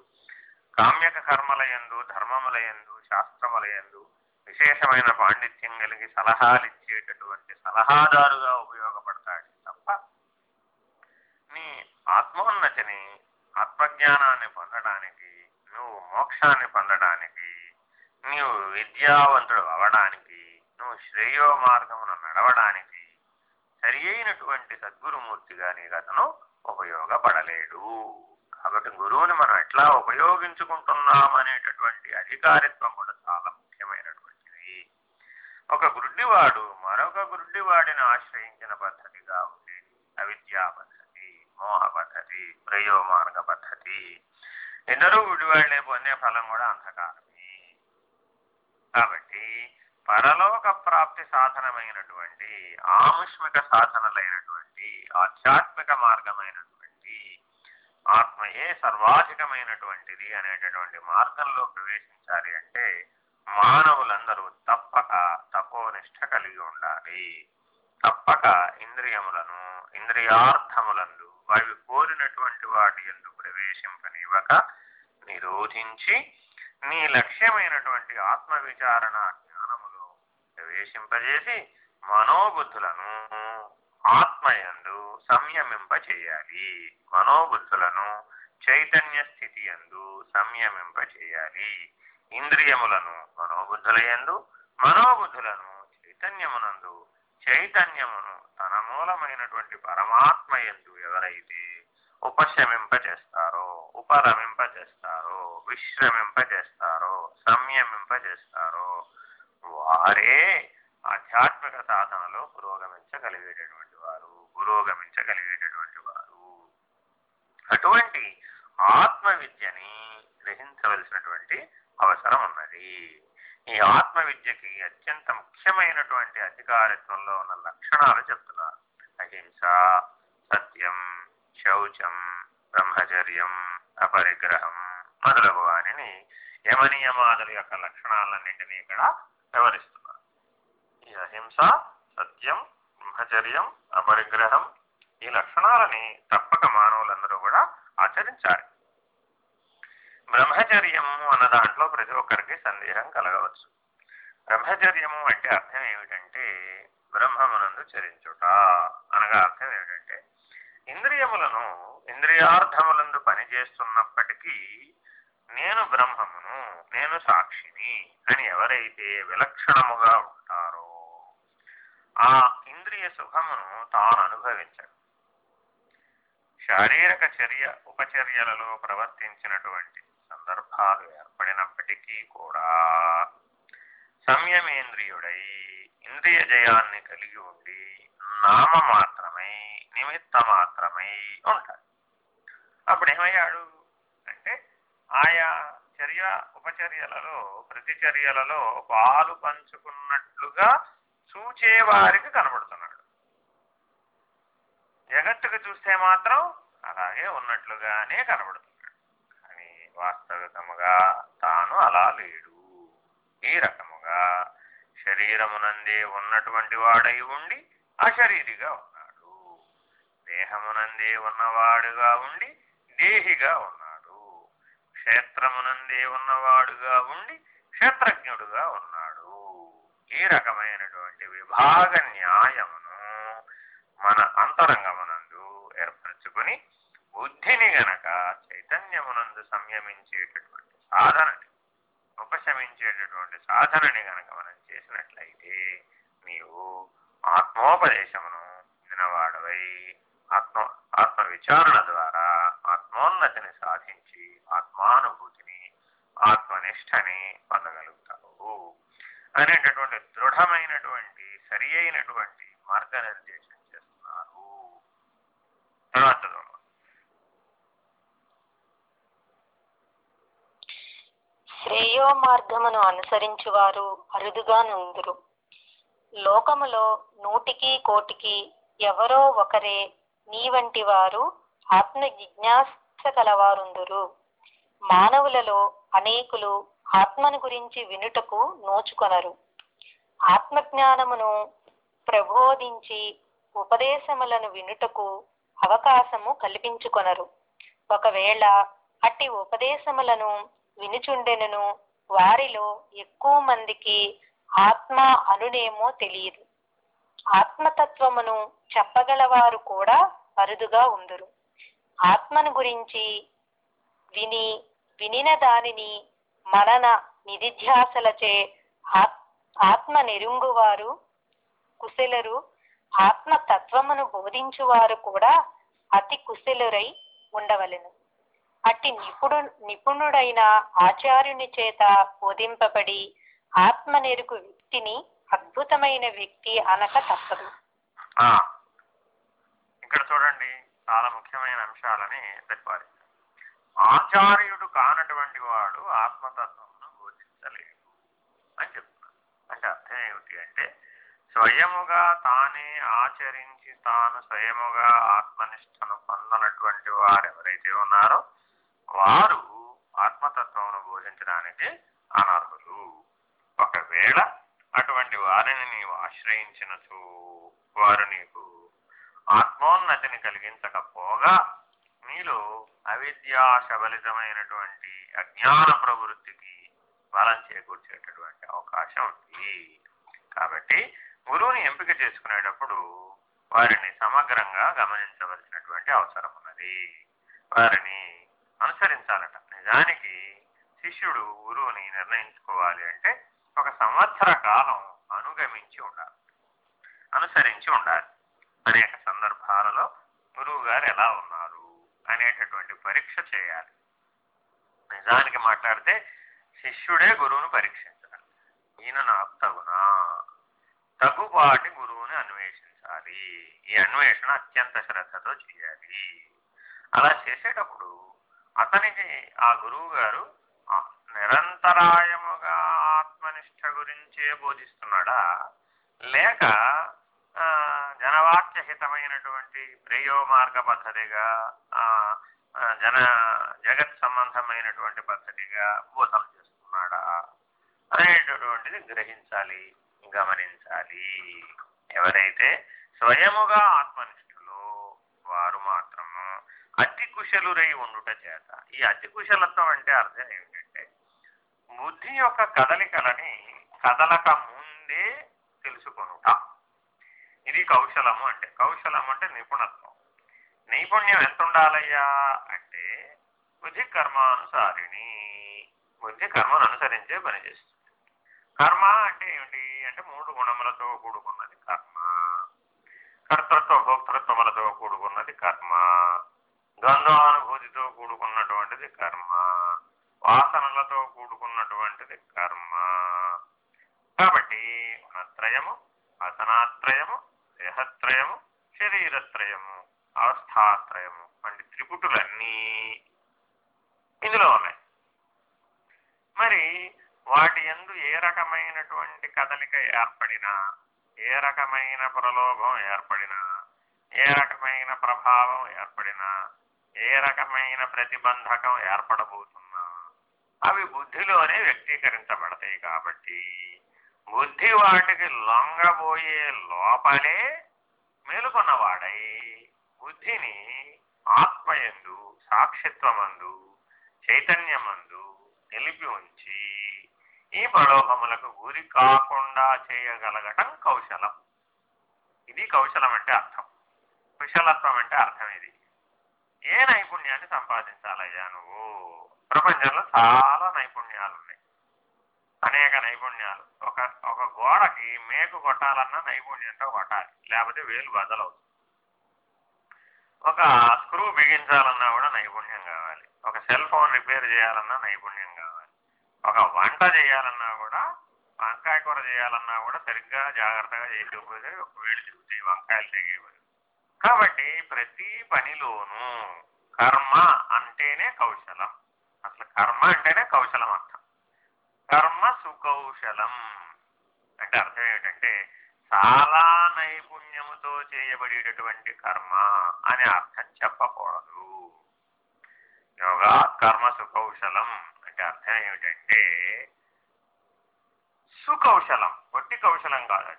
కామ్యక కర్మలయందు ధర్మములయందు శాస్త్రములయందు విశేషమైన పాండిత్యం కలిగి సలహాలిచ్చేటటువంటి సలహాదారుగా ఉపయోగపడతాడు తప్ప నీ ఆత్మోన్నతిని ఆత్మజ్ఞానాన్ని పొందడానికి నువ్వు మోక్షాన్ని పొందడానికి నీవు విద్యావంతుడు అవడానికి నువ్వు శ్రేయో మార్గమును నడవడానికి సరి అయినటువంటి సద్గురుమూర్తిగా నీకు అతను ఉపయోగపడలేడు. కాబట్టి గురువుని మనం ఎట్లా ఉపయోగించుకుంటున్నాం అనేటటువంటి అధికారిత్వం కూడా చాలా ముఖ్యమైనటువంటి ఒక గురుడివాడు మరొక గురుడివాడిని ఆశ్రయించిన పద్ధతిగా ఉంది. అవిద్యా పద్ధతి మోహ పద్ధతి ప్రయోమార్గ పద్ధతి. ఇద్దరు గుడివాళ్ళే పొందే ఫలం కూడా అంధకారమే. కాబట్టి పరలోక ప్రాప్తి సాధనమైనటువంటి ఆముష్మిక సాధనలైనటువంటి ఆధ్యాత్మిక మార్గమైనటువంటి ఆత్మయే సర్వాధికమైనటువంటిది అనేటటువంటి మార్గంలో ప్రవేశించాలి అంటే మానవులందరూ కలిగి ఉండాలి. తప్పక ఇంద్రియములను ఇంద్రియార్థములందు అవి కోరినటువంటి వాటి ఎందు ప్రవేశింపనివ్వక నిరోధించి నీ లక్ష్యమైనటువంటి ఆత్మవిచారణ జ్ఞానములో ప్రవేశింపజేసి మనోబుద్ధులను ఆత్మయందు సంయమింప చేయాలి మనోబుద్ధులను చైతన్య స్థితి ఎందు సంయమింప చేయాలి ఇంద్రియములను మనోబుద్ధులయందు మనోబుద్ధులను చైతన్యమునందు చైతన్యమును తన మూలమైనటువంటి పరమాత్మ ఎందు ఎవరైతే ఉపశమింప చేస్తారో చేస్తారో విశ్రమింప చేస్తారో సంయమింప చేస్తారో వారే ఆధ్యాత్మిక సాధనలో పురోగమించగలిగేటటువంటి వారు పురోగమించగలిగేటటువంటి వారు అటువంటి ఆత్మ విద్యని గ్రహించవలసినటువంటి అవసరం ఉన్నది ఈ ఆత్మ విద్యకి అత్యంత ముఖ్యమైనటువంటి అధికారిత్వంలో ఉన్న లక్షణాలు చెప్తున్నారు అహింస సత్యం శౌచం బ్రహ్మచర్యం అపరిగ్రహం మొదలగు వారిని యమనియమాదుల యొక్క లక్షణాలన్నింటినీ ఇక్కడ వివరిస్తున్నారు ఈ అహింస సత్యం బ్రహ్మచర్యం అపరిగ్రహం ఈ లక్షణాలని తప్పక మానవులందరూ కూడా ఆచరించాలి బ్రహ్మచర్యము అన్న దాంట్లో ప్రతి ఒక్కరికి సందేహం కలగవచ్చు బ్రహ్మచర్యము అంటే అర్థం ఏమిటంటే బ్రహ్మమునందు చరించుట. అనగా అర్థం ఏమిటంటే ఇంద్రియములను ఇంద్రియార్థములందు పనిచేస్తున్నప్పటికీ నేను బ్రహ్మమును నేను సాక్షిని అని ఎవరైతే విలక్షణముగా ఉంటారో ఆ ఇంద్రియ సుఖమును తాను అనుభవించడు. శారీరక చర్య ఉపచర్యలలో ప్రవర్తించినటువంటి సందర్భాలు ఏర్పడినప్పటికీ కూడా సంయమేంద్రియుడై ఇంద్రియ జయాన్ని కలిగి ఉండి నామ మాత్రమై నిమిత్త మాత్రమై ఉంటాడు. అప్పుడు ఏమయ్యాడు అంటే ఆయా చర్య ఉపచర్యలలో ప్రతిచర్యలలో పాలు పంచుకున్నట్లుగా చూచేవారికి కనబడుతున్నాడు. జగత్తుకు చూస్తే మాత్రం అలాగే ఉన్నట్లుగానే కనబడుతున్నాడు. కానీ వాస్తవికముగా తాను అలా లేడు. ఈ రకముగా శరీరమునందే ఉన్నటువంటి వాడై ఉండి అశరీరిగా ఉన్నాడు. దేహమునందే ఉన్నవాడుగా ఉండి దేహిగా ఉన్నాడు. క్షేత్రమునందే ఉన్నవాడుగా ఉండి క్షేత్రజ్ఞుడుగా ఉన్నాడు. ఈ రకమైనటువంటి విభాగ న్యాయమును మన అంతరంగమునందు ఏర్పరచుకొని బుద్ధిని గనక చైతన్యమునందు సంయమించేటటువంటి సాధనని ఉపశమించేటటువంటి సాధనని గనక మనం చేసినట్లయితే నీవు ఆత్మోపదేశమును వినవాడవై ఆత్మ ఆత్మ విచారణ ద్వారా ఆత్మోన్నతిని సాధించి ఆత్మానుభూతిని ఆత్మనిష్టని పొందగలుగుతావు అనేటటువంటి దృఢమైనటువంటి సరి అయినటువంటి మార్గనిర్దేశం చేస్తున్నారు. తర్వాత చదవండి. శ్రేయో మార్గమును అనుసరించువారు అరుదుగా నుందురు. లోకములో నూటికి కోటికి ఎవరో ఒకరే నీ వంటి వారు ఆత్మ జిజ్ఞాస కలవారుందురు మానవులలో అనేకులు ఆత్మను గురించి వినుటకు నోచుకొనరు. ఆత్మజ్ఞానమును ప్రబోధించి ఉపదేశములను వినుటకు అవకాశము కల్పించుకొనరు. ఒకవేళ అట్టి ఉపదేశములను వినుచుండెనను వారిలో ఎక్కువ మందికి ఆత్మ అనునేమో తెలియదు. ఆత్మతత్వమును చెప్పగలవారు కూడా అరుదుగా ఉందరు. ఆత్మను గురించి విని వినిన దానిని మనన నిధిధ్యాసలచే ఆత్- ఆత్మ నెరుంగువారు కుశలరు ఆత్మతత్వమును బోధించువారు కూడా అతి కుశలురై ఉండవలెను. అట్టి నిపుణు నిపుణుడైన ఆచార్యుని చేత బోధింపబడి ఆత్మనెరుకు వ్యక్తిని అద్భుతమైన వ్యక్తి అనక తప్పదు. ఇక్కడ చూడండి చాలా ముఖ్యమైన అంశాలని ప్రతిపాదించారు ఆచార్యుడు కానటువంటి వాడు ఆత్మతత్వమును బోధించలేడు అని చెప్తున్నారు అంటే అర్థం ఏమిటి అంటే స్వయముగా తానే ఆచరించి తాను స్వయముగా ఆత్మనిష్టను పొందనటువంటి వారు ఎవరైతే ఉన్నారో వారు ఆత్మతత్వమును బోధించడానికి అనర్హులు. ఒకవేళ అటువంటి వారిని నీవు ఆశ్రయించినచో వారు నీకు ఆత్మోన్నతిని కలిగించకపోగా నీలో అవిద్యా సబలితమైనటువంటి అజ్ఞాన ప్రవృత్తికి బలం చేకూర్చేటటువంటి అవకాశం ఉంది. కాబట్టి గురువుని ఎంపిక చేసుకునేటప్పుడు వారిని సమగ్రంగా గమనించవలసినటువంటి అవసరం ఉన్నది. వారిని అనుసరించాలట. నిజానికి శిష్యుడు గురువుని నిర్ణయించుకోవాలి అంటే ఒక సంవత్సర కాలం అనుగమించి ఉండాలి. అనుసరించి ఉండాలి. అనేక సందర్భాలలో గురువు గారు ఎలా ఉన్నారు అనేటటువంటి పరీక్ష చేయాలి. నిజానికి మాట్లాడితే శిష్యుడే గురువును పరీక్షించాలి. ఈయన నాకు తగునా? తగుపాటి గురువుని అన్వేషించాలి. ఈ అన్వేషణ అత్యంత శ్రద్ధతో చేయాలి. అలా చేసేటప్పుడు అతనికి ఆ గురువు గారు నిరంతరాయముగా ఆత్మనిష్ట గురించే బోధిస్తున్నాడా? లేక ఆ, జనవాక్యహితమైనటువంటి ప్రేయో మార్గ పద్ధతిగా జన జగత్ సంబంధమైనటువంటి పద్ధతిగా బోధన చేస్తున్నాడా? అనేటటువంటిది గ్రహించాలి గమనించాలి. ఎవరైతే స్వయముగా ఆత్మనిష్ఠులో వారు మాత్రం అతి కుశలురై ఉండుట చేత. ఈ అతి కుశలత్వం అంటే అర్థం ఏమిటంటే బుద్ధి యొక్క కదలికలని కదలక ముందే తెలుసుకొనుట. ఇది కౌశలము అంటే కౌశలం అంటే నిపుణత్వం. నైపుణ్యం ఎంత ఉండాలయ్యా అంటే బుద్ధి కర్మానుసారిణి. బుద్ధి కర్మను అనుసరించే పనిచేస్తుంది కర్మ అంటే ఏమిటి? అంటే మూడు గుణములతో కూడుకున్నది కర్మ. కర్తృత్వ భోక్తృత్వములతో ద్వంద్వానుభూతితో కూడుకున్నటువంటిది కర్మ. వాసనలతో కూడుకున్నటువంటిది కర్మ. కాబట్టి గుణత్రయము అసనాత్రయము దేహత్రయము శరీరత్రయము అవస్థాత్రయము వంటి త్రిపుటులన్నీ ఇందులో ఉన్నాయి. మరి వాటి ఎందు ఏ రకమైనటువంటి కదలిక ఏర్పడినా ఏ రకమైన ప్రలోభం ఏర్పడినా ఏ రకమైన ప్రభావం ఏర్పడినా ఏ రకమైన ప్రతిబంధకం ఏర్పడబోతున్నా? అవి బుద్ధిలోనే వ్యక్తీకరించబడతాయి కాబట్టి బుద్ధి వాటికి లొంగబోయే లోపలే మేలుకొన్నవాడై బుద్ధిని ఆత్మయందు సాక్షిత్వమందు చైతన్యమందు నిలిపి ఉంచి ఈ ప్రలోభములకు గురి కాకుండా చేయగలగటం కౌశలం. ఇది కౌశలం అంటే అర్థం. కుశలత్వం అంటే అర్థం ఇది. ఏ నైపుణ్యాన్ని సంపాదించాలయ్యా నువ్వు? ప్రపంచంలో చాలా నైపుణ్యాలు ఉన్నాయి అనేక నైపుణ్యాలు. ఒక ఒక గోడకి మేకు కొట్టాలన్నా నైపుణ్యంతో కొట్టాలి. లేకపోతే వేలు బదలవుతుంది ఒక స్క్రూ బిగించాలన్నా కూడా నైపుణ్యం కావాలి. ఒక సెల్ ఫోన్ రిపేర్ చేయాలన్నా నైపుణ్యం కావాలి. ఒక వంట చేయాలన్నా కూడా వంకాయ కూర చేయాలన్నా కూడా సరిగ్గా జాగ్రత్తగా చేయకపోతే ఒక వేలు తిరుగుతాయి వంకాయలు తెగేవారు కాబట్టి ప్రతి పనిలోనూ కర్మ అంటేనే కౌశలం. అసలు కర్మ అంటేనే కౌశలం అర్థం. కర్మ సుకౌశలం. అంటే అర్థం ఏమిటంటే చాలా నైపుణ్యముతో చేయబడేటటువంటి కర్మ అని అర్థం చెప్పకూడదు. యోగా కర్మ సుకౌశలం అంటే అర్థం ఏమిటంటే సుకౌశలం. పొట్టి కౌశలం కాదు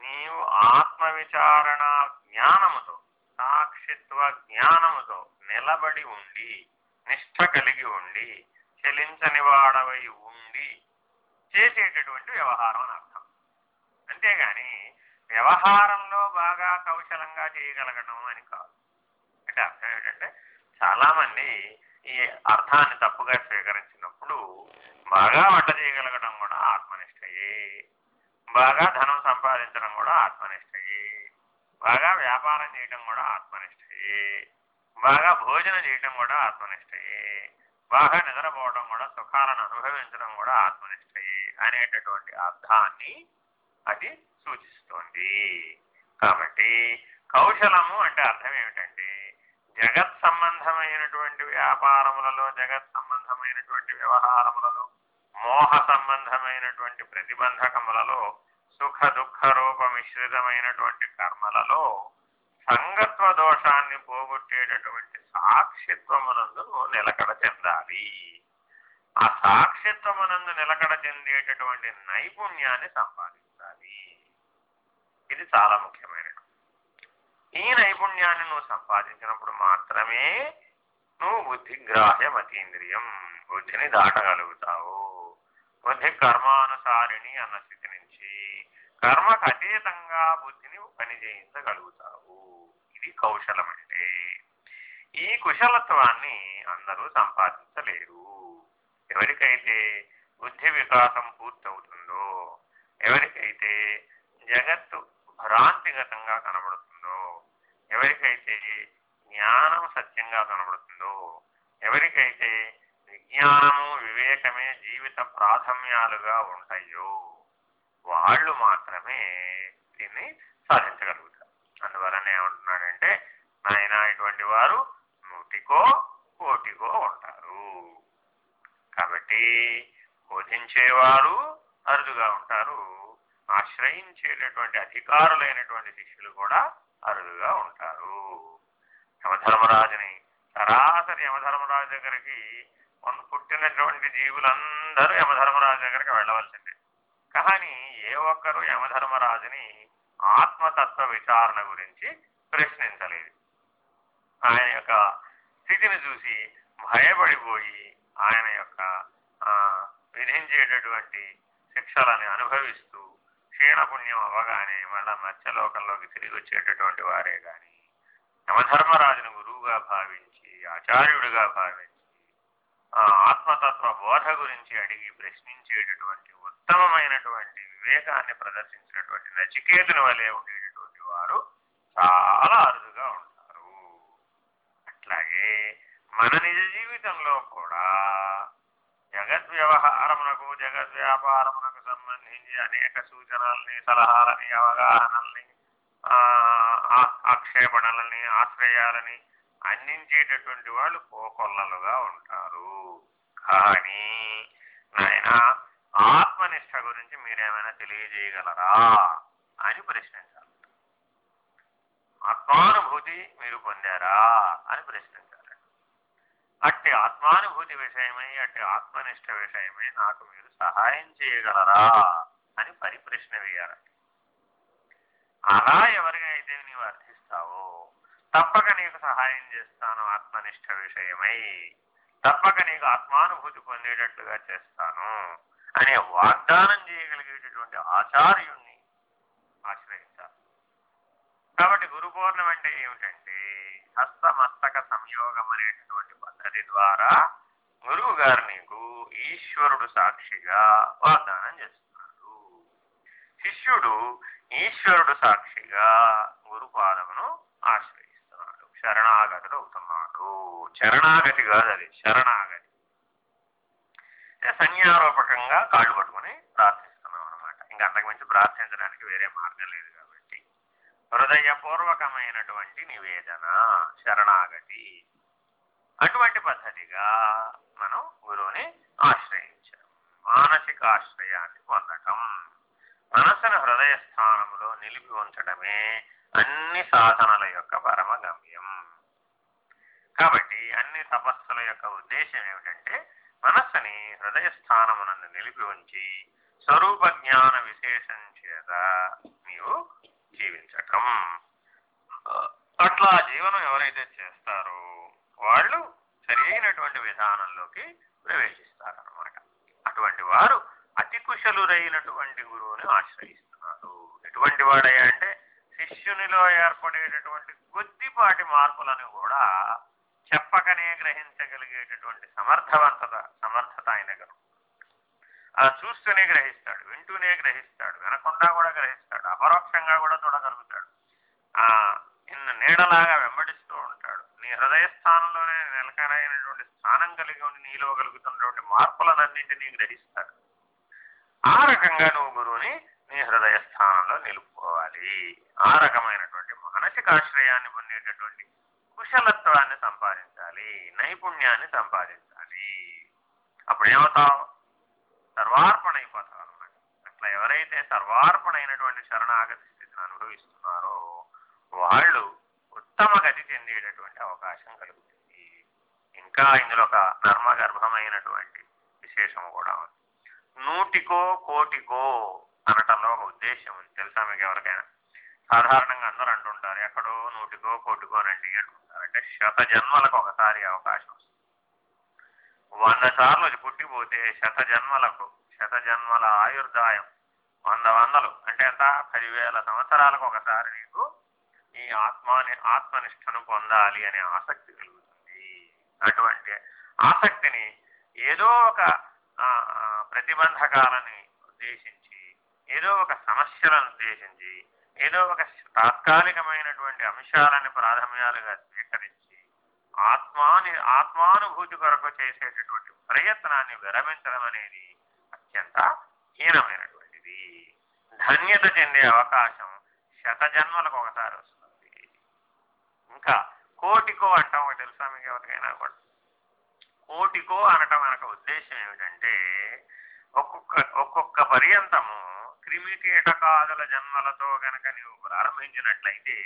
నీవు ఆత్మవిచారణ జ్ఞానముతో సాక్షిత్వ జ్ఞానముతో నిలబడి ఉండి నిష్ఠ కలిగి ఉండి చలించని వాడవై ఉండి చేసేటటువంటి వ్యవహారం అని అర్థం. అంతేగాని వ్యవహారంలో బాగా కౌశలంగా చేయగలగడం అని కాదు. అంటే అర్థం ఏంటంటే చాలామంది ఈ అర్థాన్ని తప్పుగా స్వీకరించినప్పుడు బాగా వంట చేయగలగడం కూడా ఆత్మనిష్టయే. బాగా ధనం సంపాదించడం కూడా ఆత్మనిష్టయే. బాగా వ్యాపారం చేయటం కూడా ఆత్మనిష్టయే. బాగా భోజనం చేయటం కూడా ఆత్మనిష్టయే. బాగా నిద్రపోవడం కూడా సుఖాలను అనుభవించడం కూడా ఆత్మనిష్టయే అనేటటువంటి అర్థాన్ని అది సూచిస్తోంది. కాబట్టి కౌశలము అంటే అర్థం ఏమిటంటే జగత్ సంబంధమైనటువంటి వ్యాపారములలో జగత్ సంబంధమైనటువంటి వ్యవహారములలో మోహ సంబంధమైనటువంటి ప్రతిబంధకములలో సుఖ దుఃఖ రూప మిశ్రితమైనటువంటి కర్మలలో సంగత్వ దోషాన్ని పోగొట్టేటటువంటి సాక్షిత్వమునందు నువ్వు నిలకడ చెందాలి. ఆ సాక్షిత్వమునందు నిలకడ చెందేటటువంటి నైపుణ్యాన్ని సంపాదించాలి. ఇది చాలా ముఖ్యమైనది. ఈ నైపుణ్యాన్ని నువ్వు సంపాదించినప్పుడు మాత్రమే నువ్వు బుద్ధిగ్రాహ్యం అతీంద్రియం బుద్ధిని దాటగలుగుతావు. బుద్ధి కర్మానుసారిణి అన్న స్థితి నుంచి కర్మకు అతీతంగా బుద్ధిని పనిచేయించగలుగుతావు. ఇది కౌశలం అంటే ఈ కుశలత్వాన్ని అందరూ సంపాదించలేరు. ఎవరికైతే బుద్ధి వికాసం పూర్తవుతుందో ఎవరికైతే జగత్తు భ్రాంతిగతంగా కనబడుతుందో ఎవరికైతే జ్ఞానం సత్యంగా కనబడుతుందో ఎవరికైతే విజ్ఞానము వివేకమే జీవిత ప్రాథమ్యాలుగా ఉంటాయో వాళ్ళు మాత్రమే దీన్ని సాధించగలుగుతారు. అందువలన ఏమంటున్నాడంటే నాయన ఇటువంటి వారు నూటికో కోటికో ఉంటారు. కాబట్టి బోధించేవారు అరుదుగా ఉంటారు. ఆశ్రయించేటటువంటి అధికారులైనటువంటి శిష్యులు కూడా అరుదుగా ఉంటారు. యమధర్మరాజుని సరాసరి యమధర్మరాజు దగ్గరికి పుట్టినటువంటి జీవులందరూ యమధర్మరాజు దగ్గరికి వెళ్ళవలసింది. కానీ ఏ ఒక్కరు యమధర్మరాజుని ఆత్మతత్వ విచారణ గురించి ప్రశ్నించలేదు. ఆయన యొక్క స్థితిని చూసి భయపడిపోయి ఆయన యొక్క విధించేటటువంటి శిక్షలని అనుభవిస్తూ క్షీణపుణ్యం అవ్వగానే మళ్ళా మత్స్యలోకంలోకి తిరిగి వచ్చేటటువంటి వారే కానీ యమధర్మరాజును గురువుగా భావించి ఆచార్యుడిగా భావించి ఆ ఆత్మతత్వ బోధ గురించి అడిగి ప్రశ్నించేటటువంటి ఉత్తమమైనటువంటి వివేకాన్ని ప్రదర్శించినటువంటి నచికేతుని వలె ఉండేటటువంటి వారు చాలా అరుదుగా ఉంటారు. అట్లాగే మన నిజ జీవితంలో కూడా జగద్ వ్యవహారమునకు జగద్ వ్యాపారమునకు సంబంధించి అనేక సూచనల్ని సలహాలని అవగాహనల్ని ఆక్షేపణలని ఆశ్రయాలని అందించేటటువంటి వాళ్ళు కోకొల్లలుగా ఉంటారు. కానీ నాయన ఆత్మనిష్ట గురించి మీరేమైనా తెలియజేయగలరా అని ప్రశ్నించాలి ఆత్మానుభూతి మీరు పొందారా అని ప్రశ్నించాలి అట్టి ఆత్మానుభూతి విషయమై అట్టి ఆత్మనిష్ట విషయమై నాకు మీరు సహాయం చేయగలరా అని పరిప్రశ్న వేయాలి. అలా ఎవరికైతే నీవు అర్థిస్తావో తప్పక నీకు సహాయం చేస్తాను ఆత్మనిష్ట విషయమై తప్పక నీకు ఆత్మానుభూతి పొందేటట్లుగా చేస్తాను అనే వాగ్దానం చేయగలిగేటటువంటి ఆచార్యుణ్ణి ఆశ్రయించాలి. కాబట్టి గురు పౌర్ణమి అంటే ఏమిటంటే హస్తమస్తక సంయోగం అనేటటువంటి పద్ధతి ద్వారా గురువు గారు నీకు ఈశ్వరుడు సాక్షిగా వాగ్దానం చేస్తున్నాడు. శిష్యుడు ఈశ్వరుడు సాక్షిగా గురుపాదమును ఆశ్రయిస్తున్నాడు శరణాగతుడు అవుతున్నాడు. శరణాగతి కాదు అది శరణాగతి. అంటే సంజ్ఞారూపకంగా కాళ్ళు పట్టుకుని ప్రార్థిస్తున్నాం అనమాట ఇంకా అంతకుమించి ప్రార్థించడానికి వేరే మార్గం లేదు కాబట్టి. హృదయపూర్వకమైనటువంటి నివేదన శరణాగతి. అటువంటి పద్ధతిగా మనం గురువుని ఆశ్రయించాం. మానసిక ఆశ్రయాన్ని పొందటం. మనసును హృదయ స్థానంలో నిలిపి ఉంచడమే అన్ని సాధనల యొక్క పరమ గమ్యం కాబట్టి అన్ని తపస్సుల యొక్క ఉద్దేశం ఏమిటంటే మనస్సుని హృదయ స్థానమునందు నిలిపి ఉంచి స్వరూప జ్ఞాన విశేషం చేత నీవు జీవించటం. అట్లా జీవనం ఎవరైతే చేస్తారో వాళ్ళు సరైనటువంటి విధానంలోకి ప్రవేశిస్తారనమాట అటువంటి వారు అతి కుశలురైనటువంటి గురువుని ఆశ్రయిస్తున్నారు. ఎటువంటి వాడయ్యా అంటే శిష్యునిలో ఏర్పడేటటువంటి కొద్దిపాటి మార్పులను కూడా చెప్పకనే గ్రహించగలిగేటటువంటి సమర్థవంతత సమర్థత ఆయన అలా చూస్తూనే గ్రహిస్తాడు వింటూనే గ్రహిస్తాడు వినకుండా కూడా గ్రహిస్తాడు అపరోక్షంగా కూడా చూడగలుగుతాడు. ఆ నిన్ను నీడలాగా వెంబడిస్తూ ఉంటాడు. నీ హృదయ స్థానంలోనే నిలకడైనటువంటి స్థానం కలిగి ఉండి నీలో కలుగుతున్నటువంటి మార్పులనన్నింటినీ గ్రహిస్తాడు. ఆ రకంగా నువ్వు గురువుని నీ హృదయ స్థానంలో నిలుపుకోవాలి. ఆ రకమైనటువంటి మానసికాశ్రయాన్ని పొందేటటువంటి కుశలత్వాన్ని సంపాదించాలి నైపుణ్యాన్ని సంపాదించాలి. అప్పుడేమవుతావు? సర్వార్పణ అయిపోతావు అనమాట అట్లా ఎవరైతే సర్వార్పణైనటువంటి శరణాగతి స్థితిని అనుభవిస్తున్నారో వాళ్ళు ఉత్తమ గతి చెందేటటువంటి అవకాశం కలుగుతుంది. ఇంకా ఇందులో ఒక నర్మగర్భమైనటువంటి విశేషం కూడా ఉంది. నూటికో కోటికో అనటంలో ఒక ఉద్దేశం ఉంది. తెలుసా మీకు ఎవరికైనా? సాధారణంగా అందరూ అంటుంటారు ఎక్కడో నూటికో కోటికో రండి అంటుంటారు. అంటే శత జన్మలకు ఒకసారి అవకాశం వస్తుంది. వంద సార్లు అది పుట్టిపోతే శత జన్మలకు శత జన్మల ఆయుర్దాయం వంద వందలు. అంటే ఎంత? పదివేల సంవత్సరాలకు ఒకసారి నీకు ఈ ఆత్మాని ఆత్మనిష్టను పొందాలి అనే ఆసక్తి కలుగుతుంది. అటువంటి ఆసక్తిని ఏదో ఒక ప్రతిబంధకాలని ఉద్దేశించి ఏదో ఒక సమస్యలను ఉద్దేశించి ఏదో ఒక తాత్కాలికమైనటువంటి అంశాలని ప్రాథమ్యాలుగా స్వీకరించి ఆత్మాని ఆత్మానుభూతి కొరకు చేసేటటువంటి ప్రయత్నాన్ని విరమించడం అనేది అత్యంత హీనమైనటువంటిది. ధన్యత చెందే అవకాశం శతజన్మలకు ఒకసారి వస్తుంది. ఇంకా కోటికో అంటాం ఒకటి తెలుసా మీకు ఎవరికైనా కూడా? కోటికో అనటం మనకు ఉద్దేశం ఏమిటంటే ఒక్కొక్క ఒక్కొక్క పర్యంతము క్రిమికీటకాదుల జన్మలతో గనక నీవు ప్రారంభించినట్లయితే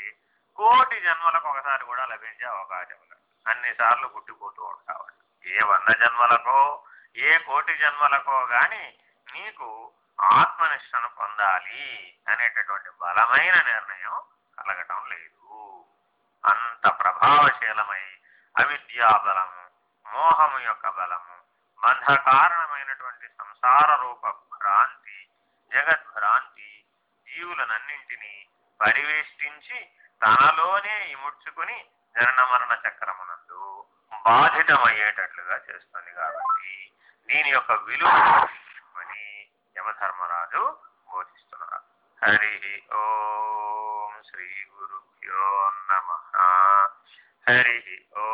కోటి జన్మలకు ఒకసారి కూడా లభించే అవకాశం అన్నిసార్లు పుట్టిపోతూ ఉంటావు. ఏ వంద జన్మలకో ఏ కోటి జన్మలకో గాని నీకు ఆత్మనిష్టను పొందాలి అనేటటువంటి బలమైన నిర్ణయం కలగటం లేదు. అంత ప్రభావశీలమై అవిద్యా బలము మోహము యొక్క బలము బంధ కారణమైనటువంటి సంసార రూప భ్రాంతి జగద్భ్రాంతి జీవులనన్నింటినీ పరివేష్టించి తనలోనే ఇముడ్చుకుని జననమరణ చక్రమునందు బాధితమయ్యేటట్లుగా చేస్తుంది కాబట్టి దీని యొక్క విలువ అని యమధర్మరాజు బోధిస్తున్నారు. హరి ఓం శ్రీ గురుభ్యో నమ. హరి ఓ